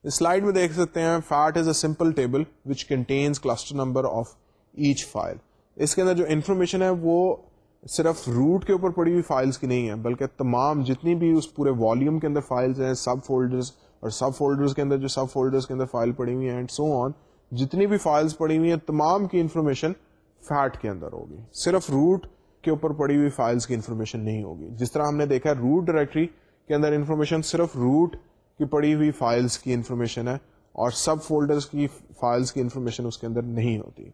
A: سلائڈ میں دیکھ سکتے ہیں FAT is a simple table which contains cluster number of each file. اس کے اندر جو انفارمیشن ہے، وہ صرف روٹ کے اوپر پڑی ہوئی فائلس کی نہیں ہے، بلکہ تمام جتنی بھی اس پورے والیوم کے اندر فائلس ہیں سب فولڈرز اور سب فولڈرز کے اندر جو سب فولڈرز کے اندر فائل پڑی ہوئی ہیں اینڈ سو آن جتنی بھی فائلس پڑی ہوئی ہیں، تمام کی انفارمیشن فیٹ کے اندر ہوگی۔ صرف روٹ کے اوپر پڑی ہوئی فائلس کی انفارمیشن نہیں ہوگی۔ جس طرح ہم نے دیکھا، روٹ ڈائریکٹری کے اندر انفارمیشن صرف روٹ کی پڑی ہوئی فائلس کی انفارمیشن ہے اور سب فولڈرز کی فائلس کی انفارمیشن اس کے اندر نہیں ہوتی۔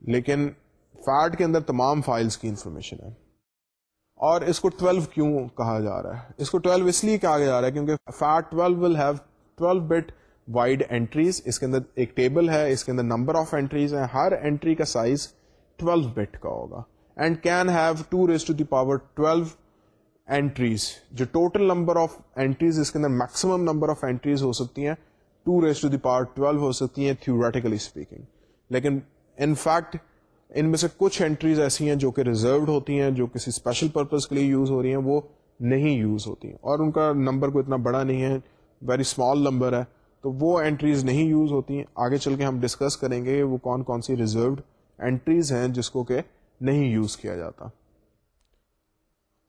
A: لیکن فیٹ کے اندر تمام فائلس کی انفارمیشن ہے۔ اور اس کو 12 کیوں کہا جا رہا ہے؟ اس کو 12 اس لیے کہا جا رہا ہے کیونکہ FAT 12 will have 12 bit wide entries اس کے اندر ایک ٹیبل ہے، اس کے اندر نمبر آف اینٹریز ہیں۔ ہر اینٹری کا سائز 12 بٹ کا ہوگا۔ And can have two raise to the power 12 entries جو ٹوٹل نمبر آف اینٹریز اس کے اندر میکسیمم نمبر آف اینٹریز ہو سکتی ہیں. Two raise to the power 12 ہو سکتی ہیں تھوریٹیکلی اسپیکنگ لیکن ان فیکٹ ان میں سے کچھ انٹریز ایسی ہیں جو کہ ریزروڈ ہوتی ہیں، جو کسی اسپیشل پرپز کے لیے یوز ہو رہی ہیں، وہ نہیں یوز ہوتی ہیں. اور ان کا نمبر کو اتنا بڑا نہیں ہے ویری اسمال نمبر ہے، تو وہ انٹریز نہیں یوز ہوتی ہیں. آگے چل کے ہم ڈسکس کریں گے وہ کون کون سی ریزروڈ انٹریز ہیں جس کو کہ نہیں یوز کیا جاتا.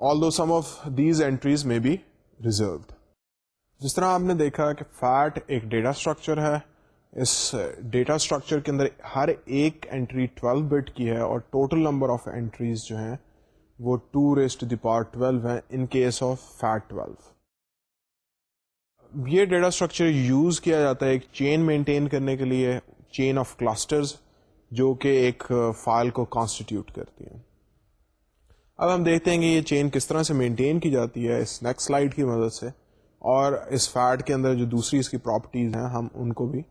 A: Although some of these entries may be reserved جس طرح آپ نے دیکھا کہ فیٹ ایک ڈیٹا اسٹرکچر ہے، اس ڈیٹا اسٹرکچر کے اندر ہر ایک اینٹری 12 بٹ کی ہے اور ٹوٹل نمبر آف اینٹریز جو ہیں، وہ ٹو ریس ٹو دی پار ہیں ان کیس آف فیٹ 12 یہ ڈیٹا اسٹرکچر یوز کیا جاتا ہے ایک چین مینٹین کرنے کے لیے چین آف کلسٹرز جو کہ ایک فائل کو کانسٹیٹیوٹ کرتی ہیں۔ اب ہم دیکھتے ہیں کہ یہ چین کس طرح سے مینٹین کی جاتی ہے اس نیکسٹ سلائڈ کی مدد سے اور اس فیٹ کے اندر جو دوسری اس کی پراپرٹیز ہیں، ہم ان کو بھی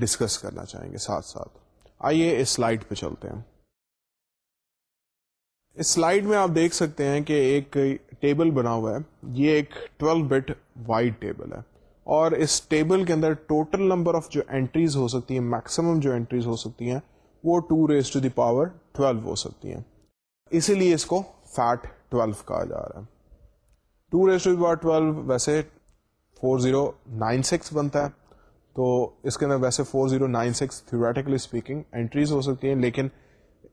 A: ڈسکس کرنا چاہیں گے ساتھ ساتھ۔ آئیے اس سلائڈ پہ چلتے ہیں۔ اس سلائڈ میں آپ دیکھ سکتے ہیں کہ ایک ٹیبل بنا ہوا ہے۔ یہ ایک 12 بٹ وائڈ ٹیبل ہے۔ اور اس ٹیبل کے اندر ٹوٹل نمبر آف جو انٹریز ہو سکتی ہیں میکسیمم جو انٹریز ہو سکتی ہیں، وہ 2 ریز ٹو دی پاور 12 ہو سکتی ہیں۔ اسی لیے اس کو فیٹ 12 کہا جا رہا ہے۔ 2 ریز ٹو پاور 12 ویسے 4096 بنتا ہے۔ تو اس کے اندر ویسے 4096 تھیوریٹیکلی اسپیکنگ انٹریز ہو سکتی ہیں، لیکن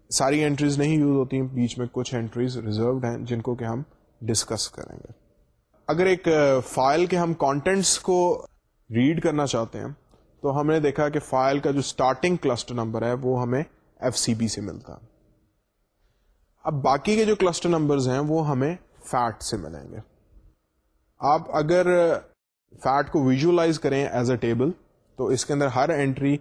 A: ساری انٹریز نہیں یوز ہوتی ہیں۔ بیچ میں کچھ انٹریز ریزروڈ ہیں جن کو کہ ہم ڈسکس کریں گے۔ اگر ایک فائل کے ہم کانٹینٹس کو ریڈ کرنا چاہتے ہیں، تو ہم نے دیکھا کہ فائل کا جو اسٹارٹنگ کلسٹر نمبر ہے، وہ ہمیں ایف سی بی سے ملتا ہے۔ اب باقی کے جو کلسٹر نمبرز ہیں وہ ہمیں فیٹ سے ملیں گے۔ آپ اگر فیٹ کو ویژلائز کریں ایز اے ٹیبل تو اس کے اندر ہر انٹری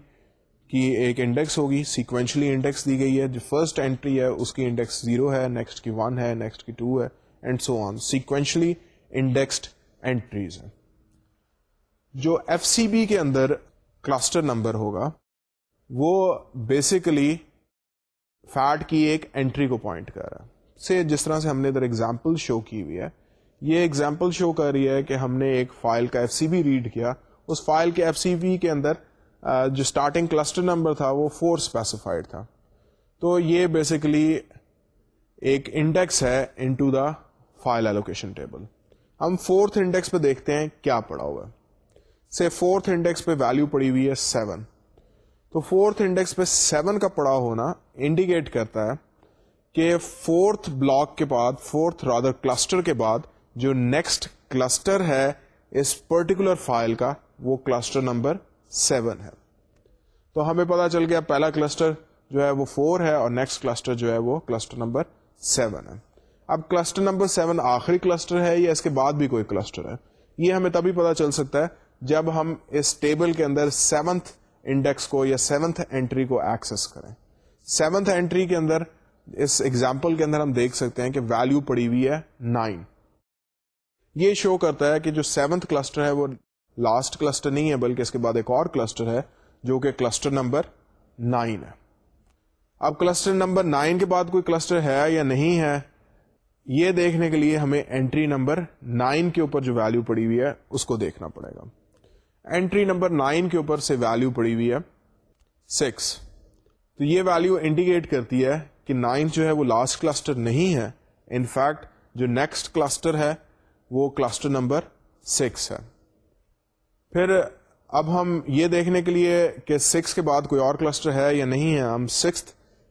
A: کی ایک انڈیکس ہوگی۔ سیکوینشلی انڈیکس دی گئی ہے۔ جو فرسٹ انٹری ہے، اس کی انڈیکس زیرو ہے نیکسٹ کی ون ہے نیکسٹ کی ٹو ہے and so on sequentially indexed entries ہیں۔ جو ایف سی بی کے اندر کلسٹر نمبر ہوگا، وہ بیسیکلی فیٹ کی ایک انٹری کو پوائنٹ کر رہا ہے۔ سے جس طرح سے ہم نے ادھر ایگزامپل شو کی ہوئی ہے، یہ ایگزامپل شو کر رہی ہے کہ ہم نے ایک فائل کا ایف سی بی ریڈ کیا۔ اس فائل کے ایف سی وی کے اندر جو اسٹارٹنگ کلسٹر نمبر تھا، وہ فور اسپیسیفائڈ تھا۔ تو یہ بیسیکلی ایک انڈیکس ہے into the file allocation table ہم فورتھ انڈیکس پہ دیکھتے ہیں کیا پڑا ہوا ہے۔ سے فورتھ انڈیکس پہ ویلو پڑی ہوئی ہے سیون تو فورتھ انڈیکس پہ سیون کا پڑا ہونا انڈیکیٹ کرتا ہے کہ فورتھ بلاک کے بعد، فورتھ رادر کلسٹر کے بعد جو نیکسٹ کلسٹر ہے اس پرٹیکولر فائل کا، وہ کلسٹر نمبر سیون ہے۔ تو ہمیں پتا چل گیا پہلا کلسٹر جو ہے وہ فور ہے اور نیکسٹ کلسٹر جو ہے وہ کلسٹر نمبر سیون ہے۔ اب کلسٹر نمبر سیون آخری کلسٹر ہے یا اس کے بعد بھی کوئی کلسٹر ہے؟ یہ ہمیں تبھی پتا چل سکتا ہے جب ہم اس ٹیبل کے اندر سیونتھ انڈیکس کو یا سیونتھ اینٹری کو ایکسس کریں۔ سیونتھ اینٹری کے اندر، اس ایگزامپل کے اندر ہم دیکھ سکتے ہیں کہ ویلو پڑی ہوئی ہے نائن یہ شو کرتا ہے کہ جو سیونتھ کلسٹر ہے، وہ لاسٹ کلسٹر نہیں ہے، بلکہ اس کے بعد ایک اور کلسٹر ہے، جو کہ کلسٹر نمبر نائن ہے۔ اب کلسٹر نمبر نائن کے بعد کوئی کلسٹر ہے یا نہیں ہے، یہ دیکھنے کے لیے ہمیں اینٹری نمبر نائن کے اوپر جو ویلو پڑی ہوئی ہے، اس کو دیکھنا پڑے گا۔ اینٹری نمبر نائن کے اوپر سے ویلو پڑی ہوئی ہے سکس تو یہ ویلو انڈیکیٹ کرتی ہے کہ نائن جو ہے وہ لاسٹ کلسٹر نہیں ہے. انفیکٹ جو نیکسٹ کلسٹر ہے، وہ کلسٹر نمبر سکس ہے. پھر اب ہم یہ دیکھنے کے لیے کہ سکس کے بعد کوئی اور کلسٹر ہے یا نہیں ہے، ہم سکس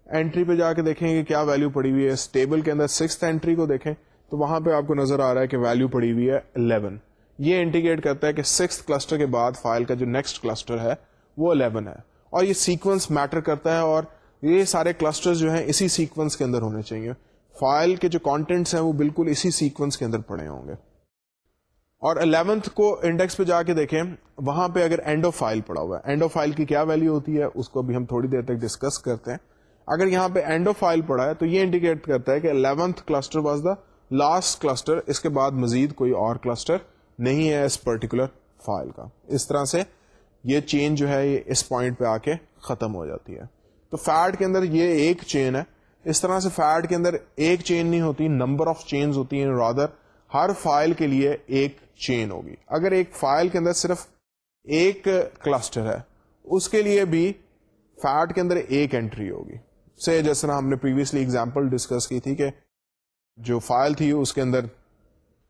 A: اینٹری پہ جا کے دیکھیں کہ کیا ویلو پڑی ہوئی ہے. اس ٹیبل کے اندر سکس اینٹری کو دیکھیں تو وہاں پہ آپ کو نظر آ رہا ہے کہ ویلو پڑی ہوئی ہے 11 یہ انڈیکیٹ کرتا ہے کہ سکس کلسٹر کے بعد فائل کا جو نیکسٹ کلسٹر ہے وہ 11 ہے اور یہ سیکوینس میٹر کرتا ہے اور یہ سارے کلسٹر جو ہیں اسی سیکوینس کے اندر ہونے چاہیے۔ فائل کے جو کانٹینٹس ہیں وہ بالکل اسی سیکوینس کے اندر پڑے ہوں گے۔ اور الیونتھ کو انڈیکس پہ جا کے دیکھیں، وہاں پہ اگر اینڈ آف فائل پڑا ہوا ہے اینڈ آف فائل کی کیا ویلو ہوتی ہے؟ اس کو ابھی ہم تھوڑی دیر تک ڈسکس کرتے ہیں۔ اگر یہاں پہ اینڈ آف فائل پڑا ہے تو یہ انڈیکیٹ کرتا ہے کہ eleventh cluster was the last cluster اس کے بعد مزید کوئی اور کلسٹر نہیں ہے اس پرٹیکولر فائل کا۔ اس طرح سے یہ چین جو ہے یہ اس پوائنٹ پہ آ کے ختم ہو جاتی ہے۔ تو فیٹ کے اندر یہ ایک چین ہے۔ اس طرح سے فیٹ کے اندر ایک چین نہیں ہوتی نمبر آف چینز ہوتی ہیں رادر ہر فائل کے لیے ایک چین ہوگی۔ اگر ایک فائل کے اندر صرف ایک کلسٹر ہے، اس کے لیے بھی فیٹ کے اندر ایک انٹری ہوگی۔ سے جس طرح ہم نے پریویسلی ایگزامپل ڈسکس کی تھی کہ جو فائل تھی، اس کے اندر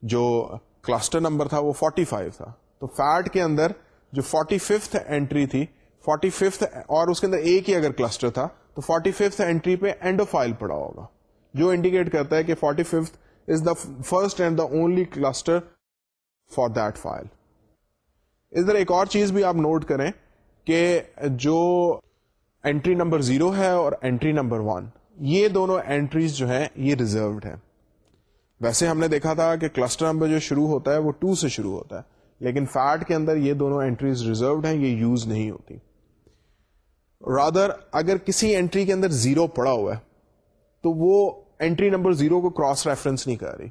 A: جو کلسٹر نمبر تھا وہ 45 تھا تو فیٹ کے اندر جو 45th اینٹری تھی 45th اور اس کے اندر ایک ہی اگر کلسٹر تھا، تو 45th اینٹری پہ اینڈ فائل پڑا ہوگا، جو انڈیکیٹ کرتا ہے کہ 45th is the first and the only cluster for that file ادھر ایک اور چیز بھی آپ نوٹ کریں کہ جو اینٹری نمبر زیرو ہے اور اینٹری نمبر ون یہ دونوں اینٹریز جو ہیں، یہ ریزروڈ ہے ویسے ہم نے دیکھا تھا کہ کلسٹر نمبر جو شروع ہوتا ہے وہ ٹو سے شروع ہوتا ہے، لیکن فیٹ کے اندر یہ دونوں اینٹریز ریزروڈ ہیں، یہ یوز نہیں ہوتی۔ رادر اگر کسی اینٹری کے اندر زیرو پڑا ہوا ہے، تو وہ اینٹری نمبر زیرو کو کراس ریفرنس نہیں کر رہی۔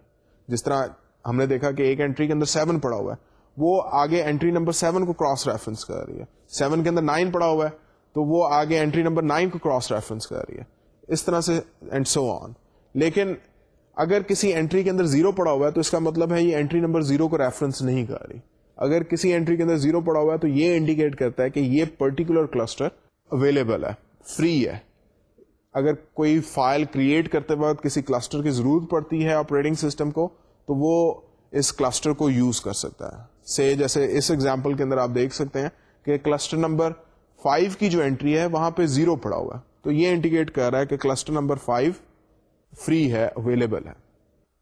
A: جس طرح ہم نے دیکھا کہ ایک اینٹری کے اندر سیون پڑا ہوا ہے، وہ آگے اینٹری نمبر سیون کو کراس ریفرنس کر رہی ہے۔ سیون کے اندر نائن پڑا ہوا ہے، تو وہ آگے اینٹری نمبر نائن کو کراس ریفرنس کر رہی ہے۔ اس طرح سے اینڈ سو آن لیکن اگر کسی اینٹری کے اندر زیرو پڑا ہوا ہے تو اس کا مطلب ہے یہ اینٹری نمبر زیرو کو ریفرنس نہیں کر رہی۔ اگر کسی اینٹری کے اندر زیرو پڑا ہوا ہے تو یہ انڈیکیٹ کرتا ہے کہ یہ پرٹیکولر کلسٹر اویلیبل ہے فری ہے۔ اگر کوئی فائل کریٹ کرتے وقت کسی کلسٹر کی ضرورت پڑتی ہے آپریٹنگ سسٹم کو، تو وہ اس کلسٹر کو یوز کر سکتا ہے۔ سے جیسے اس ایگزامپل کے اندر آپ دیکھ سکتے ہیں کہ کلسٹر نمبر 5 کی جو انٹری ہے، وہاں پہ زیرو پڑا ہوا ہے۔ تو یہ انڈیکیٹ کر رہا ہے کہ کلسٹر نمبر 5 فری ہے اویلیبل ہے.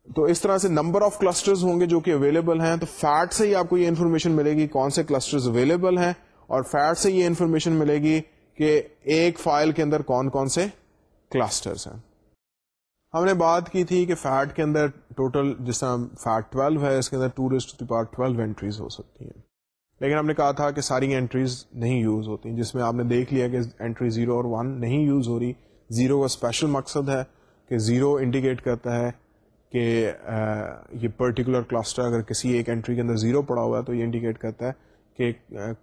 A: تو اس طرح سے نمبر آف کلسٹر ہوں گے جو کہ اویلیبل ہیں، تو فیٹ سے ہی آپ کو یہ انفارمیشن ملے گی کون سے کلسٹر اویلیبل ہیں اور فیٹ سے یہ انفارمیشن ملے گی کہ ایک فائل کے اندر کون کون سے کلسٹرز ہیں. ہم نے بات کی تھی کہ فیٹ کے اندر ٹوٹل جس طرح فیٹ 12 ہے، اس کے اندر ٹو پارٹ ٹویلو اینٹریز ہو سکتی ہیں. لیکن ہم نے کہا تھا کہ ساری اینٹریز نہیں یوز ہوتی، جس میں آپ نے دیکھ لیا کہ اینٹری زیرو اور ون نہیں یوز ہو رہی. زیرو کا اسپیشل مقصد ہے کہ زیرو انڈیکیٹ کرتا ہے کہ یہ پرٹیکولر کلسٹر اگر کسی ایک اینٹری کے اندر زیرو پڑا ہوا ہے تو یہ انڈیکیٹ کرتا ہے کہ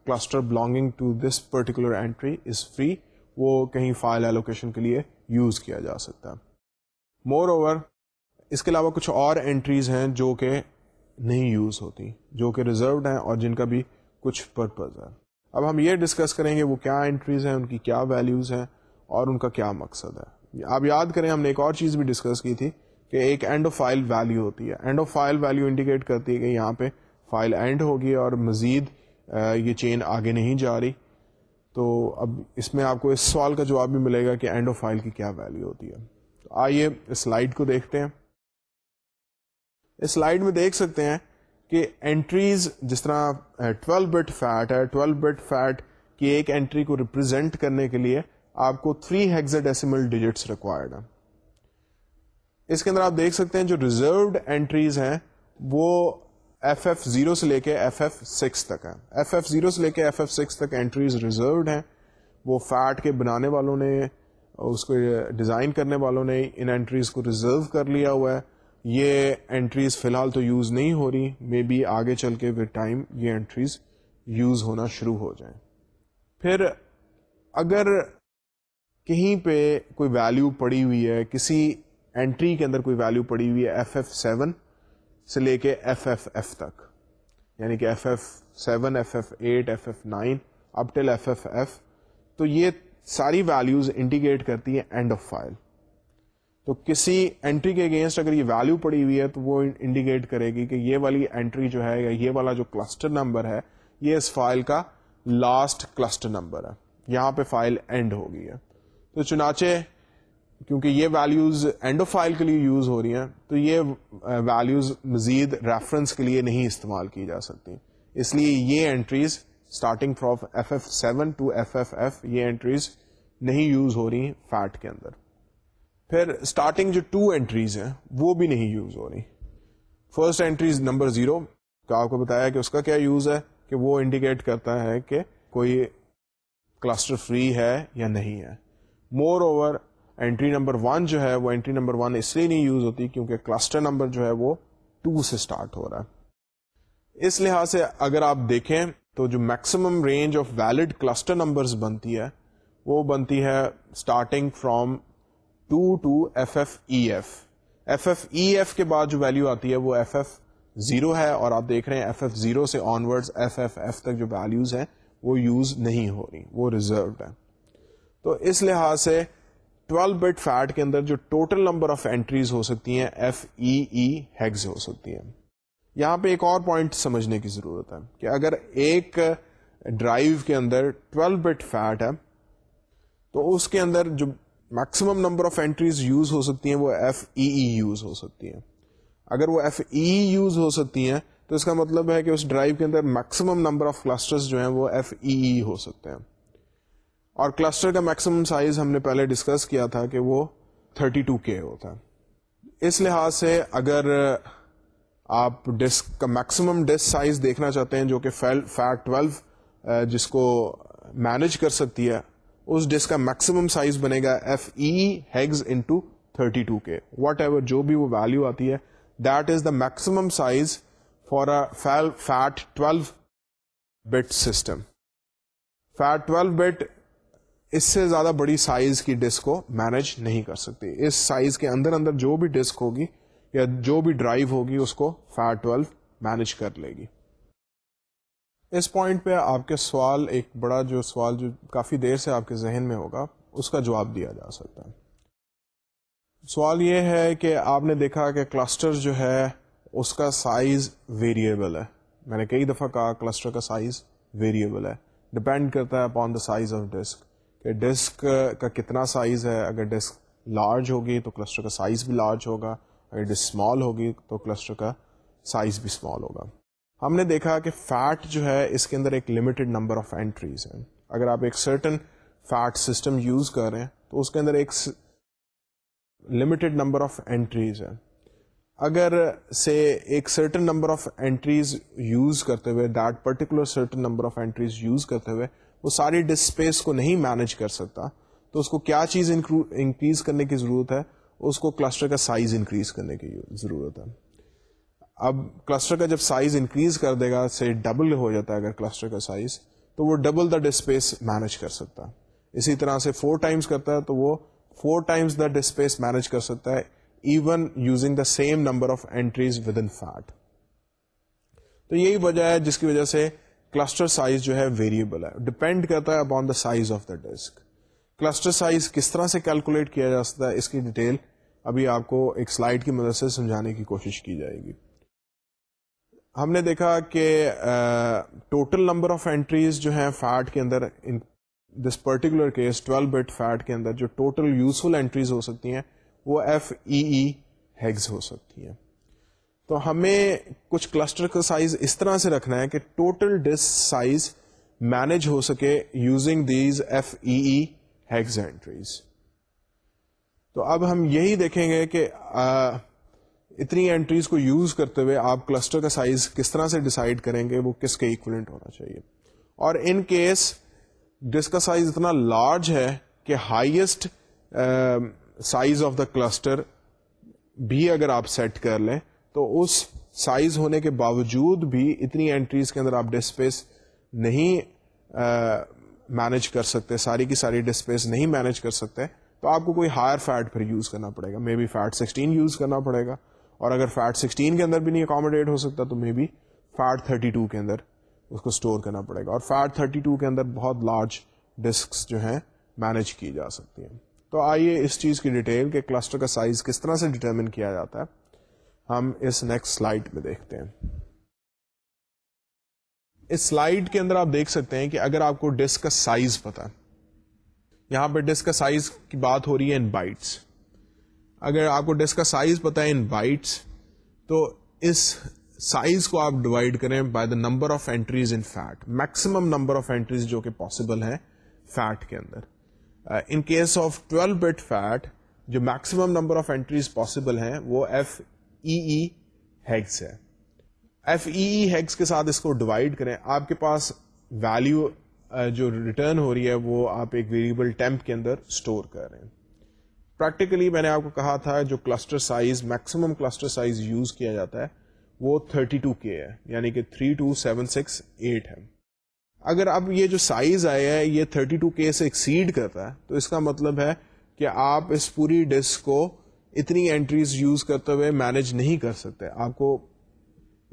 A: cluster belonging to this particular entry is free وہ کہیں فائل ایلوکیشن کے لیے یوز کیا جا سکتا ہے۔ مور اوور اس کے علاوہ کچھ اور انٹریز ہیں جو کہ نہیں یوز ہوتی، جو کہ ریزروڈ ہیں اور جن کا بھی کچھ پرپز ہے۔ اب ہم یہ ڈسکس کریں گے وہ کیا انٹریز ہیں، ان کی کیا ویلیوز ہیں اور ان کا کیا مقصد ہے۔ آپ یاد کریں ہم نے ایک اور چیز بھی ڈسکس کی تھی کہ ایک اینڈ آف فائل ویلیو ہوتی ہے۔ End of file value indicate کرتی ہے کہ یہاں پہ فائل اینڈ ہوگی اور مزید یہ چین آگے نہیں جا رہی۔ تو اب اس میں آپ کو اس سوال کا جواب بھی ملے گا کہ اینڈ آف فائل کی کیا ویلیو ہوتی ہے۔ تو آئیے سلائڈ کو دیکھتے ہیں۔ اس سلائڈ میں دیکھ سکتے ہیں کہ اینٹریز جس طرح 12 بٹ فیٹ ہے 12 بٹ فیٹ کہ ایک انٹری کو ریپرزینٹ کرنے کے لیے آپ کو تھری ہیگزا ڈیجٹس ریکوائرڈ ہیں۔ اس کے اندر آپ دیکھ سکتے ہیں جو ریزروڈ اینٹریز ہیں، وہ ایف ایف زیرو سے لے کے ایف ایف سکس تک ہے ایف ایف زیرو سے لے کے ایف ایف سکس تک اینٹریز ریزروڈ ہیں۔ وہ فیٹ کے بنانے والوں نے، اس کو ڈیزائن کرنے والوں نے ان اینٹریز کو ریزرو کر لیا ہوا ہے۔ یہ اینٹریز فی الحال تو یوز نہیں ہو رہی مے بی آگے چل کے ود ٹائم یہ اینٹریز یوز ہونا شروع ہو جائیں۔ پھر اگر کہیں پہ کوئی ویلیو پڑی ہوئی ہے، کسی اینٹری کے اندر کوئی ویلیو پڑی ہوئی ہے ایف ایف سیون سے لے کے ایف ایف ایف تک۔ یعنی کہ F F seven F F eight F F nine up till F F F تو یہ ساری ویلیوز انڈیکیٹ کرتی ہیں اینڈ آف فائل تو کسی اینٹری کے اگینسٹ اگر یہ ویلیو پڑی ہوئی ہے تو وہ انڈیکیٹ کرے گی کہ یہ والی اینٹری جو ہے یا یہ والا جو کلسٹر نمبر ہے، یہ اس فائل کا لاسٹ کلسٹر نمبر ہے۔ یہاں پہ فائل اینڈ ہو گئی ہے۔ تو چنانچہ کیونکہ یہ ویلیوز اینڈ آف فائل کے لیے یوز ہو رہی ہیں، تو یہ ویلیوز مزید ریفرنس کے لیے نہیں استعمال کی جا سکتی۔ اس لیے یہ entries starting from F F seven to F F F یہ انٹریز نہیں یوز ہو رہی فیٹ کے اندر۔ پھر اسٹارٹنگ جو ٹو اینٹریز ہیں، وہ بھی نہیں یوز ہو رہی۔ فرسٹ اینٹریز نمبر زیرو کا آپ کو بتایا کہ اس کا کیا یوز ہے؟ کہ وہ انڈیکیٹ کرتا ہے کہ کوئی کلسٹر فری ہے یا نہیں ہے۔ Moreover entry number one جو ہے، وہ اینٹری نمبر ون اس لیے نہیں یوز ہوتی کیونکہ کلسٹر نمبر جو ہے وہ ٹو سے اسٹارٹ ہو رہا ہے۔ اس لحاظ سے اگر آپ دیکھیں تو جو maximum range of valid cluster number بنتی ہے، وہ بنتی ہے starting from two to F F E F F F E F کے بعد جو ویلو آتی ہے وہ ایف ایف زیرو ہے اور آپ دیکھ رہے ہیں ایف ایف زیرو سے onward F F F تک جو ویلوز ہیں وہ یوز نہیں ہو رہی، وہ ریزروڈ ہے تو اس لحاظ سے 12 بٹ فیٹ کے اندر جو ٹوٹل نمبر آف اینٹریز ہو سکتی ہیں، ایف ای ای ہیگز ہو سکتی ہیں۔ یہاں پہ ایک اور پوائنٹ سمجھنے کی ضرورت ہے کہ اگر ایک ڈرائیو کے اندر 12 بٹ فیٹ ہے، تو اس کے اندر جو maximum number of entries use ہو سکتی ہیں، وہ ایف ای ای یوز ہو سکتی ہیں۔ اگر وہ ایف ای یوز ہو سکتی ہیں، تو اس کا مطلب ہے کہ اس ڈرائیو کے اندر میکسیمم نمبر آف کلسٹر جو ہیں، وہ ایف ای ای ہو سکتے ہیں۔ اور کلسٹر کا میکسیمم سائز ہم نے پہلے ڈسکس کیا تھا کہ وہ 32 کے ہوتا ہے۔ اس لحاظ سے اگر آپ ڈسک کا میکسیمم ڈسک سائز دیکھنا چاہتے ہیں جو کہ فیٹ 12 جس کو مینج کر سکتی ہے، اس ڈسک کا میکسیمم سائز بنے گا F E hex into thirty two K whatever جو بھی وہ ویلو آتی ہے that is the maximum size for FAT twelve bit system FAT twelve bit اس سے زیادہ بڑی سائز کی ڈسک کو مینج نہیں کر سکتی۔ اس سائز کے اندر اندر جو بھی ڈسک ہوگی یا جو بھی ڈرائیو ہوگی، اس کو فیٹ ٹویلو مینج کر لے گی۔ اس پوائنٹ پہ آپ کے سوال، ایک بڑا جو سوال جو کافی دیر سے آپ کے ذہن میں ہوگا، اس کا جواب دیا جا سکتا ہے۔ سوال یہ ہے کہ آپ نے دیکھا کہ کلسٹر جو ہے، اس کا سائز ویریبل ہے۔ میں نے کئی دفعہ کہا کلسٹر کا سائز ویریبل ہے۔ ڈپینڈ کرتا ہے upon the size of disk کہ ڈسک کا کتنا سائز ہے؟ اگر ڈسک لارج ہوگی تو کلسٹر کا سائز بھی لارج ہوگا، اگر ڈسک اسمال ہوگی تو کلسٹر کا سائز بھی اسمال ہوگا۔ ہم نے دیکھا کہ فیٹ جو ہے، اس کے اندر ایک لمیٹڈ نمبر آف اینٹریز ہیں۔ اگر آپ ایک سرٹن فیٹ سسٹم یوز کر رہے ہیں، تو اس کے اندر ایک لمیٹڈ نمبر آف اینٹریز ہے اگر سے ایک certain number of entries use کرتے ہوئے that particular certain number of entries use کرتے ہوئے وہ ساری ڈسپیس کو نہیں مینج کر سکتا، تو اس کو کیا چیز انکریز کرنے کی ضرورت ہے؟ اس کو کلسٹر کا سائز انکریز کرنے کی ضرورت ہے۔ اب کلسٹر کا جب سائز انکریز کر دے گا سے ڈبل ہو جاتا ہے اگر کلسٹر کا سائز تو وہ ڈبل دا ڈسپیس مینج کر سکتا ہے۔ اسی طرح سے فور ٹائمس کرتا ہے، تو وہ four times the disk space manage کر سکتا ہے even using the same number of entries within FAT تو یہی وجہ ہے، جس کی وجہ سے کلسٹر سائز جو ہے ویریبل ہے. ڈپینڈ کرتا ہے upon the size of the disk cluster size کس طرح سے کیلکولیٹ کیا جا سکتا ہے اس کی ڈیٹیل ابھی آپ کو ایک سلائڈ کی مدد سے سمجھانے کی کوشش کی جائے گی. ہم نے دیکھا کہ ٹوٹل نمبر آف اینٹریز جو ہیں فیٹ کے اندر this particular case 12 bit FAT کے اندر جو ٹوٹل یوزفل اینٹریز ہو سکتی ہیں، وہ ایف ای ہیگز ہو سکتی ہیں۔ تو ہمیں کچھ کلسٹر کا سائز اس طرح سے رکھنا ہے کہ ٹوٹل ڈس سائز مینج ہو سکے using these F E hex entries تو اب ہم یہی دیکھیں گے کہ اتنی اینٹریز کو یوز کرتے ہوئے آپ کلسٹر کا سائز کس طرح سے ڈسائڈ کریں گے وہ کس کے ایکولنٹ ہونا چاہیے. اور ان کیس ڈسک کا سائز اتنا لارج ہے کہ highest size of the cluster بھی اگر آپ سیٹ کر لیں تو اس سائز ہونے کے باوجود بھی اتنی اینٹریز کے اندر آپ ڈسپیس نہیں مینج کر سکتے، ساری کی ساری ڈسپیس نہیں مینج کر سکتے، تو آپ کو کوئی ہائر فیٹ پھر یوز کرنا پڑے گا۔ Maybe FAT sixteen use کرنا پڑے گا۔ اور اگر فیٹ سکسٹین کے اندر بھی نہیں اکاموڈیٹ ہو سکتا، تو maybe FAT thirty two کے اندر اس کو اسٹور کرنا پڑے گا۔ اور فیٹ تھرٹی ٹو کے اندر بہت لارج ڈسک جو ہیں مینج کی جا سکتی ہیں۔ تو آئیے اس چیز کی ڈیٹیل کہ کلسٹر کا سائز کس طرح سے ڈیٹرمن کیا جاتا ہے۔ ہم اس نیکسٹ سلائڈ میں دیکھتے ہیں۔ اس سلائڈ کے اندر آپ دیکھ سکتے ہیں کہ اگر آپ کو ڈسک کا سائز پتا، یہاں پہ ڈسک کا سائز کی بات ہو رہی ہے ان بائٹس اگر آپ کو ڈسک کا سائز پتا ہے ان بائٹس تو اس سائز کو آپ ڈیوائڈ کریں by the number of entries in FAT maximum number of entries جو کہ پاسبل ہے فیٹ کے اندر۔ In case of twelve bit FAT جو maximum number of entries possible ہیں، وہ ایف ای ای ہیگس ہے۔ ایف ای ای ہیگس کے ساتھ اس کو ڈیوائڈ کریں۔ آپ کے پاس ویلو جو ریٹرن ہو رہی ہے، وہ آپ ایک ویریبل ٹیمپ کے اندر اسٹور کر رہے ہیں۔ پریکٹیکلی میں نے آپ کو کہا تھا، جو cluster size maximum cluster size use کیا جاتا ہے، وہ 32 کے ہے۔ یعنی کہ 32768 ہے۔ اگر اب یہ جو سائز آیا ہے یہ 32 کے سے ایکسیڈ کرتا ہے، تو اس کا مطلب ہے کہ آپ اس پوری ڈسک کو اتنی اینٹریز یوز کرتے ہوئے مینج نہیں کر سکتے۔ آپ کو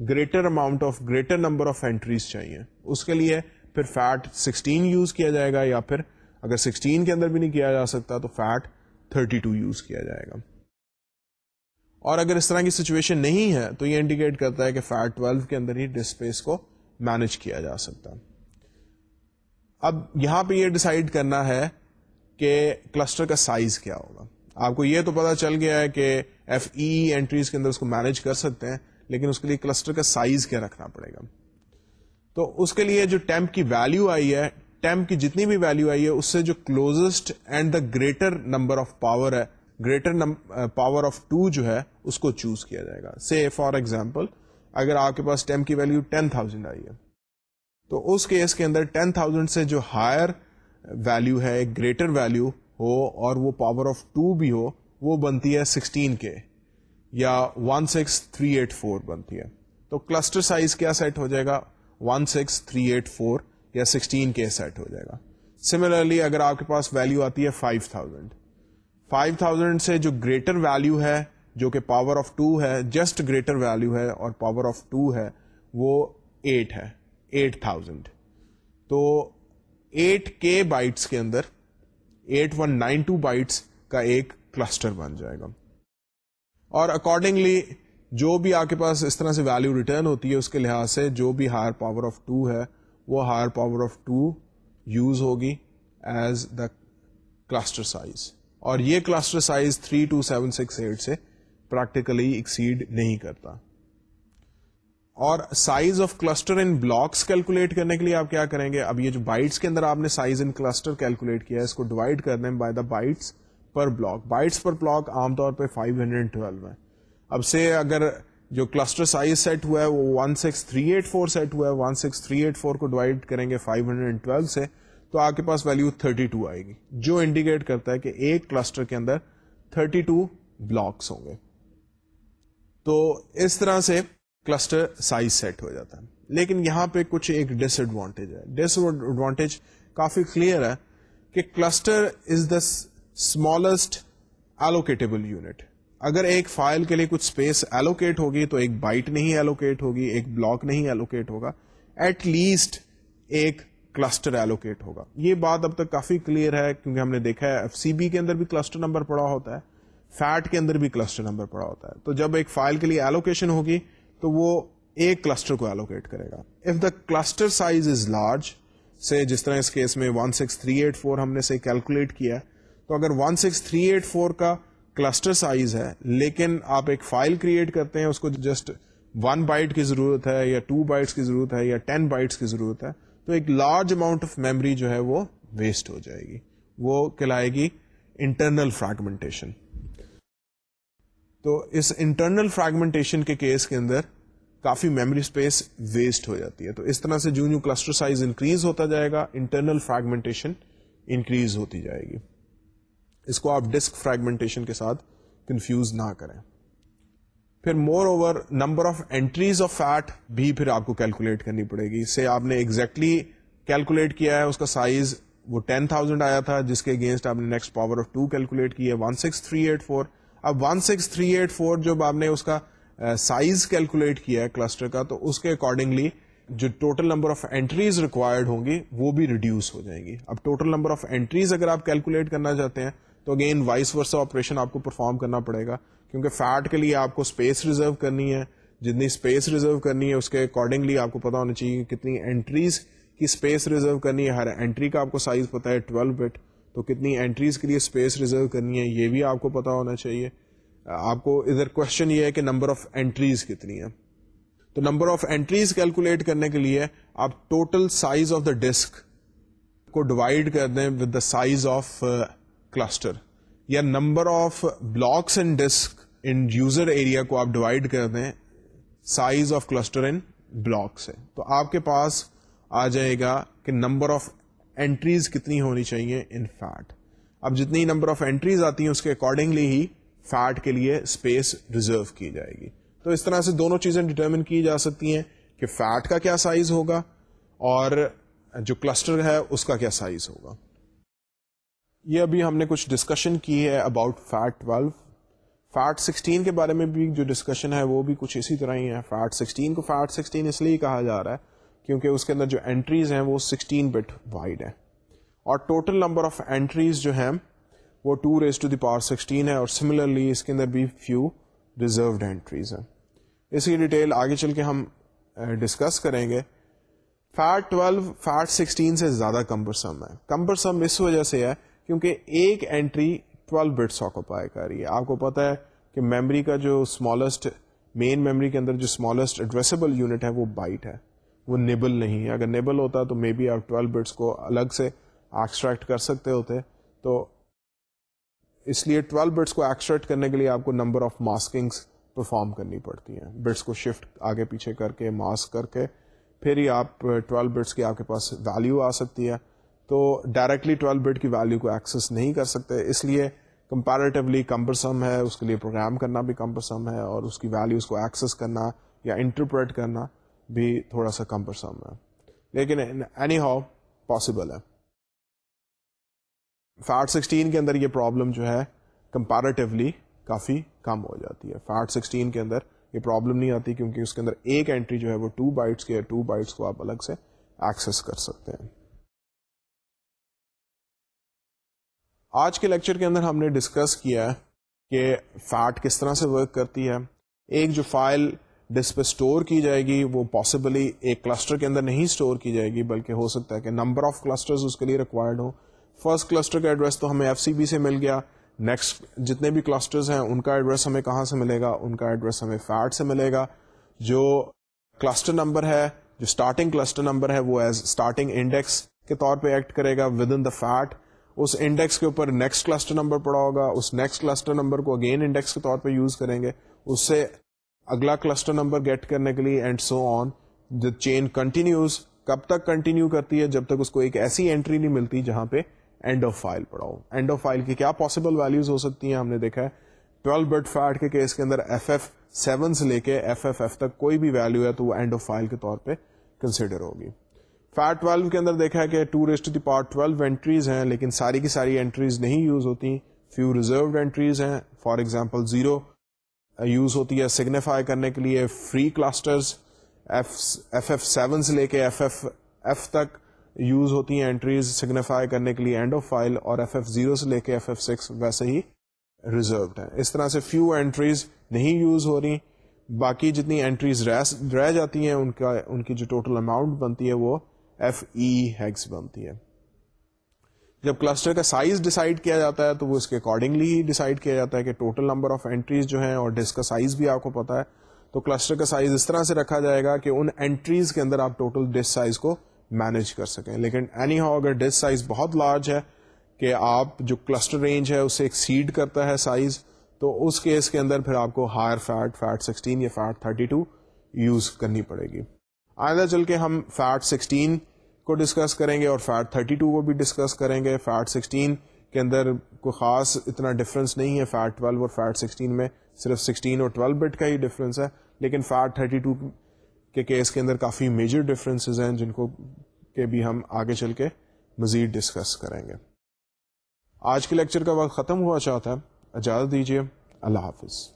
A: greater amount of greater number of entries چاہیے۔ اس کے لیے پھر فیٹ 16 یوز کیا جائے گا یا پھر اگر 16 کے اندر بھی نہیں کیا جا سکتا تو فیٹ 32 یوز کیا جائے گا۔ اور اگر اس طرح کی سچویشن نہیں ہے تو یہ انڈیکیٹ کرتا ہے کہ فیٹ 12 کے اندر ہی ڈسپیس کو مینج کیا جا سکتا۔ اب یہاں پہ یہ ڈسائڈ کرنا ہے کہ کلسٹر کا سائز کیا ہوگا۔ آپ کو یہ تو پتا چل گیا ہے کہ ایف ای اینٹریز کے اندر اس کو مینج کر سکتے ہیں، لیکن اس کے لیے کلسٹر کا سائز کیا رکھنا پڑے گا؟ تو اس کے لیے جو ٹیمپ کی ویلو آئی ہے ٹیمپ کی جتنی بھی ویلو آئی ہے، اس سے جو closest and the greater number of power ہے گریٹر پاور آف ٹو جو ہے، اس کو چوز کیا جائے گا۔ سی فار ایگزامپل اگر آپ کے پاس ٹیمپ کی ویلو ٹین تھاؤزینڈ آئی ہے، تو اس کیس کے اندر ٹین تھاؤزینڈ سے جو ہائر ویلو ہے گریٹر ویلو ہو اور وہ پاور آف ٹو بھی ہو، وہ بنتی ہے سکسٹین کے، یا one six three eight four بنتی ہے۔ تو کلسٹر سائز کیا سیٹ ہو جائے گا؟ One six three eight four یا سکسٹین کے سیٹ ہو جائے گا۔ سملرلی اگر آپ کے پاس ویلو آتی ہے فائیو تھاؤزینڈ فائیو تھاؤزینڈ سے جو گریٹر ویلو ہے، جو کہ پاور آف ٹو ہے جسٹ گریٹر ویلو ہے اور پاور آف ٹو ہے، وہ ایٹ ہے ایٹ تھاؤزینڈ تو ایٹ کے بائٹس کے اندر eight one nine two bytes کا ایک کلسٹر بن جائے گا۔ اور اکارڈنگلی جو بھی آپ کے پاس اس طرح سے ویلو ریٹرن ہوتی ہے، اس کے لحاظ سے جو بھی ہائر پاور آف ٹو ہے، وہ higher power of two use ہوگی ایز دا کلسٹر سائز اور یہ کلسٹر سائز 32768 سے پریکٹیکلی ایکسیڈ نہیں کرتا۔ اور size of cluster in blocks calculate کرنے کے لیے آپ کیا کریں گے؟ اب یہ جو بائٹس کے اندر آپ نے سائز ان کلسٹر کیلکولیٹ کیا ہے، اس کو ڈیوائڈ کر دیں by the bytes per block bytes per block عام طور پہ 512 ہے اب سے اگر جو کلسٹر سائز سیٹ ہوا ہے، وہ 16384 سیٹ ہوا ہے 16384 کو ڈیوائڈ کریں گے 512 سے، تو آپ کے پاس ویلو 32 آئے گی۔ جو انڈیکیٹ کرتا ہے کہ ایک کلسٹر کے اندر 32 بلاکس ہوں گے۔ تو اس طرح سے کلسٹر سائز سیٹ ہو جاتا ہے۔ لیکن یہاں پہ کچھ ایک ڈس ایڈوانٹیج ہے۔ ڈس ایڈوانٹیج کافی کلیئر ہے کہ cluster is the smallest allocatable unit اگر ایک فائل کے لیے کچھ اسپیس ایلوکیٹ ہوگی تو ایک بائٹ نہیں ایلوکیٹ ہوگی، ایک بلاک نہیں ایلوکیٹ ہوگا۔ ایٹ لیسٹ ایک کلسٹر ایلوکیٹ ہوگا۔ یہ بات اب تک کافی کلیئر ہے کیونکہ ہم نے دیکھا ہے ایف سی بی کے اندر بھی کلسٹر نمبر پڑا ہوتا ہے فیٹ کے اندر بھی کلسٹر نمبر پڑا ہوتا ہے۔ تو جب ایک فائل کے لیے ایلوکیشن ہوگی تو وہ ایک کلسٹر کو ایلوکیٹ کرے گا۔ If the cluster size is large سے جس طرح اس کیس میں 1638 ہم نے سے کیلکولیٹ کیا تو اگر 1638 کا کلسٹر سائز ہے، لیکن آپ ایک فائل کریٹ کرتے ہیں، اس کو جسٹ ون بائٹ کی ضرورت ہے یا ٹو بائٹس کی ضرورت ہے یا ٹین بائٹس کی ضرورت ہے، تو ایک لارج اماؤنٹ آف میموری جو ہے وہ ویسٹ ہو جائے گی۔ وہ کہلائے گی انٹرنل فریگمنٹیشن تو اس انٹرنل فریگمنٹیشن کے کیس کے اندر کافی میموری اسپیس ویسٹ ہو جاتی ہے۔ تو اس طرح سے جو جو کلسٹر سائز انکریز ہوتا جائے گا انٹرنل فریگمنٹیشن انکریز ہوتی جائے گی۔ اس کو آپ ڈسک فریگمنٹیشن کے ساتھ کنفیوز نہ کریں۔ پھر moreover number of entries of FAT بھی پھر آپ کو کیلکولیٹ کرنی پڑے گی۔ اس سے آپ نے ایگزیکٹلی کیلکولیٹ کیا ہے، اس کا سائز وہ ٹین تھاؤزینڈ آیا تھا، جس کے اگینسٹ آپ نے next power of two calculate کی ہے one six three eight four اب one six three eight four جب آپ نے اس کا سائز کیلکولیٹ کیا ہے کلسٹر کا، تو اس کے اکارڈنگلی جو total number of entries required ہوں گی، وہ بھی ریڈیوس ہو جائیں گی۔ اب ٹوٹل نمبر آف اینٹریز اگر آپ کیلکولیٹ کرنا چاہتے ہیں، تو اگین وائس ورسا آپریشن آپ کو پرفارم کرنا پڑے گا۔ کیونکہ فیٹ کے لیے آپ کو اسپیس ریزرو کرنی ہے۔ جتنی اسپیس ریزرو کرنی ہے، اس کے اکارڈنگلی آپ کو پتا ہونا چاہیے کتنی اینٹریز کی اسپیس ریزرو کرنی ہے۔ ہر اینٹری کا آپ کو سائز پتا ہے 12 بٹ تو کتنی اینٹریز کے لیے اسپیس ریزرو کرنی ہے، یہ بھی آپ کو پتا ہونا چاہیے۔ آپ کو ادھر کوشچن یہ ہے کہ نمبر آف اینٹریز کتنی ہے تو نمبر آف اینٹریز کیلکولیٹ کرنے کے لیے آپ total size of the disk کو ڈیوائڈ کر دیں with the size of cluster یا number of blocks and disk in user area کو آپ ڈیوائڈ کر دیں size of cluster in block سے۔ تو آپ کے پاس آ جائے گا کہ نمبر آف اینٹریز کتنی ہونی چاہیے ان فیٹ اب جتنی نمبر آف اینٹریز آتی ہیں، اس کے اکارڈنگلی ہی فیٹ کے لیے اسپیس ریزرو کی جائے گی. تو اس طرح سے دونوں چیزیں ڈٹرمن کی جا سکتی ہیں کہ فیٹ کا کیا سائز ہوگا اور جو کلسٹر ہے، اس کا کیا سائز ہوگا. یہ ابھی ہم نے کچھ ڈسکشن کی ہے اباؤٹ فیٹ 12 فیٹ 16 کے بارے میں بھی جو ڈسکشن ہے، وہ بھی کچھ اسی طرح ہی ہے. فیٹ 16 کو فیٹ 16 اس لیے کہا جا رہا ہے کیونکہ اس کے اندر جو اینٹریز ہیں وہ 16 بٹ وائڈ ہے اور ٹوٹل نمبر آف اینٹریز جو ہیں وہ two raise to the power sixteen ہے اور سملرلی اس کے اندر بھی فیو ریزروڈ اینٹریز ہیں۔ اس کی ڈیٹیل آگے چل کے ہم eh, ڈسکس کریں گے۔ فیٹ ٹویلو فیٹ سکسٹین سے زیادہ کمپرسم ہے کمپرسم اس وجہ سے ہے کیونکہ ایک اینٹری ٹویلو بٹس آکوپائی کر رہی ہے۔ آپ کو پتا ہے کہ میموری کا جو اسمالسٹ مین میموری کے اندر جو اسمالسٹ ایڈریسبل یونٹ ہے وہ بائٹ ہے۔ وہ نیبل نہیں ہے۔ اگر نیبل ہوتا تو مے بی آپ ٹویلو بٹس کو الگ سے ایکسٹریکٹ کر سکتے ہوتے۔ تو اس لیے 12 بٹس کو ایکسٹریکٹ کرنے کے لیے آپ کو نمبر آف ماسکنگس پرفارم کرنی پڑتی ہیں۔ بٹس کو شفٹ آگے پیچھے کر کے ماسک کر کے پھر ہی آپ 12 بٹس کی آپ کے پاس ویلیو آ سکتی ہے۔ تو ڈائریکٹلی 12 بٹ کی ویلیو کو ایکسیس نہیں کر سکتے۔ اس لیے کمپیریٹیولی کمپرسم ہے، اس کے لیے پروگرام کرنا بھی کمپرسم ہے اور اس کی ویلیوز کو ایکسیس کرنا یا انٹرپریٹ کرنا۔ بھی تھوڑا سا کم کمپرسم ہے۔ لیکن اینی ہاؤ پاسبل ہے۔ فیٹ سکسٹین کے اندر یہ پرابلم جو ہے کمپیرٹیولی کافی کم ہو جاتی ہے۔ فیٹ سکسٹین کے اندر یہ پرابلم نہیں آتی کیونکہ اس کے اندر ایک اینٹری جو ہے وہ ٹو بائٹس کے ٹو بائٹس کو آپ الگ سے ایکسس کر سکتے ہیں۔ آج کے لیکچر کے اندر ہم نے ڈسکس کیا کہ فیٹ کس طرح سے ورک کرتی ہے۔ ایک جو فائل ڈسک پہ اسٹور کی جائے گی، وہ پاسبلی ایک کلسٹر کے اندر نہیں اسٹور کی جائے گی، بلکہ ہو سکتا ہے کہ نمبر آف کلسٹر اس کے لیے ریکوائرڈ ہو فرسٹ کلسٹر کا ایڈریس تو ہمیں ایف سی بی سے مل گیا۔ نیکسٹ جتنے بھی کلسٹرز ہیں، ان کا ایڈریس ہمیں کہاں سے ملے گا؟ ان کا ایڈریس ہمیں فیٹ سے ملے گا۔ جو کلسٹر نمبر ہے، جو اسٹارٹنگ کلسٹر نمبر ہے، وہ ایز اسٹارٹنگ انڈیکس کے طور پہ ایکٹ کرے گا ود ان دا فیٹ اس انڈیکس کے اوپر نیکسٹ کلسٹر نمبر پڑا ہوگا۔ اس نیکسٹ کلسٹر نمبر کو اگین انڈیکس کے طور پہ یوز کریں گے۔ اس سے اگلا کلسٹر نمبر گیٹ کرنے کے لیے and so on the chain continues کب تک کنٹینیو کرتی ہے؟ جب تک اس کو ایک ایسی اینٹری نہیں ملتی جہاں پہ اینڈ آف فائل پڑھاؤ اینڈ آف فائل کی کیا پاسبل ویلوز ہو سکتی ہیں؟ ہم نے دیکھا ہے. ٹویلو بٹ فیٹ کے کیس کے اندر ایف ایف سیون سے لے کے ایف ایف ایف تک کوئی بھی ویلو ہے تو وہ اینڈ آف فائل کے طور پہ کنسیڈر ہوگی. فیٹ ٹویلو کے اندر دیکھا ہے کہ two raised the power twelve entries ہیں، لیکن ساری کی ساری اینٹریز نہیں یوز ہوتی. فیو ریزروڈ اینٹریز ہیں. فار ایگزامپل زیرو یوز ہوتی ہے سگنیفائی کرنے کے لیے free clusters F F seven سے لے کے ایف ایف ایف تک یوز ہوتی ہیں انٹریز سگنیفائی کرنے کے لیے اینڈ آف فائل اور ایف ایف زیرو سے لے کے ایف ایف سکس ویسے ہی ریزروڈ ہے اس طرح سے فیو اینٹریز نہیں یوز ہو رہی، باقی جتنی اینٹریز رہ جاتی ہیں، ان کا، ان کی جو ٹوٹل اماؤنٹ بنتی ہے وہ ایف ای ہیگس بنتی ہے۔ جب کلسٹر کا سائز ڈیسائڈ کیا جاتا ہے تو وہ اس کے اکارڈنگلی ہی کیا جاتا ہے کہ ٹوٹل نمبر آف اینٹریز جو ہیں اور ڈسک کا سائز بھی آپ کو پتا ہے، تو کلسٹر کا سائز اس طرح سے رکھا جائے گا کہ ان اینٹریز کے اندر آپ ٹوٹل ڈسک سائز کو مینج کر سکیں۔ لیکن اینی ہاؤ اگر ڈس سائز بہت لارج ہے کہ آپ جو کلسٹر رینج ہے اسے ایکسیڈ کرتا ہے سائز تو اس کیس کے اندر پھر آپ کو ہائر فیٹ فیٹ سکسٹین یا فیٹ تھرٹی ٹو یوز کرنی پڑے گی۔ آئندہ چل کے ہم فیٹ سکسٹین کو ڈسکس کریں گے اور فیٹ تھرٹی ٹو کو بھی ڈسکس کریں گے. فیٹ سکسٹین کے اندر کوئی خاص اتنا ڈفرینس نہیں ہے. فیٹ ٹویلو اور فیٹ سکسٹین میں صرف سکسٹین اور ٹویلو بٹ کا ہی ڈفرینس ہے. لیکن فیٹ تھرٹی ٹو کے کیس کے اندر کافی میجر ڈفرینسز ہیں جن کو کہ بھی ہم آگے چل کے مزید ڈسکس کریں گے. آج کے لیکچر کا وقت ختم ہوا چاہتا ہے. اجازت دیجیے. اللہ حافظ.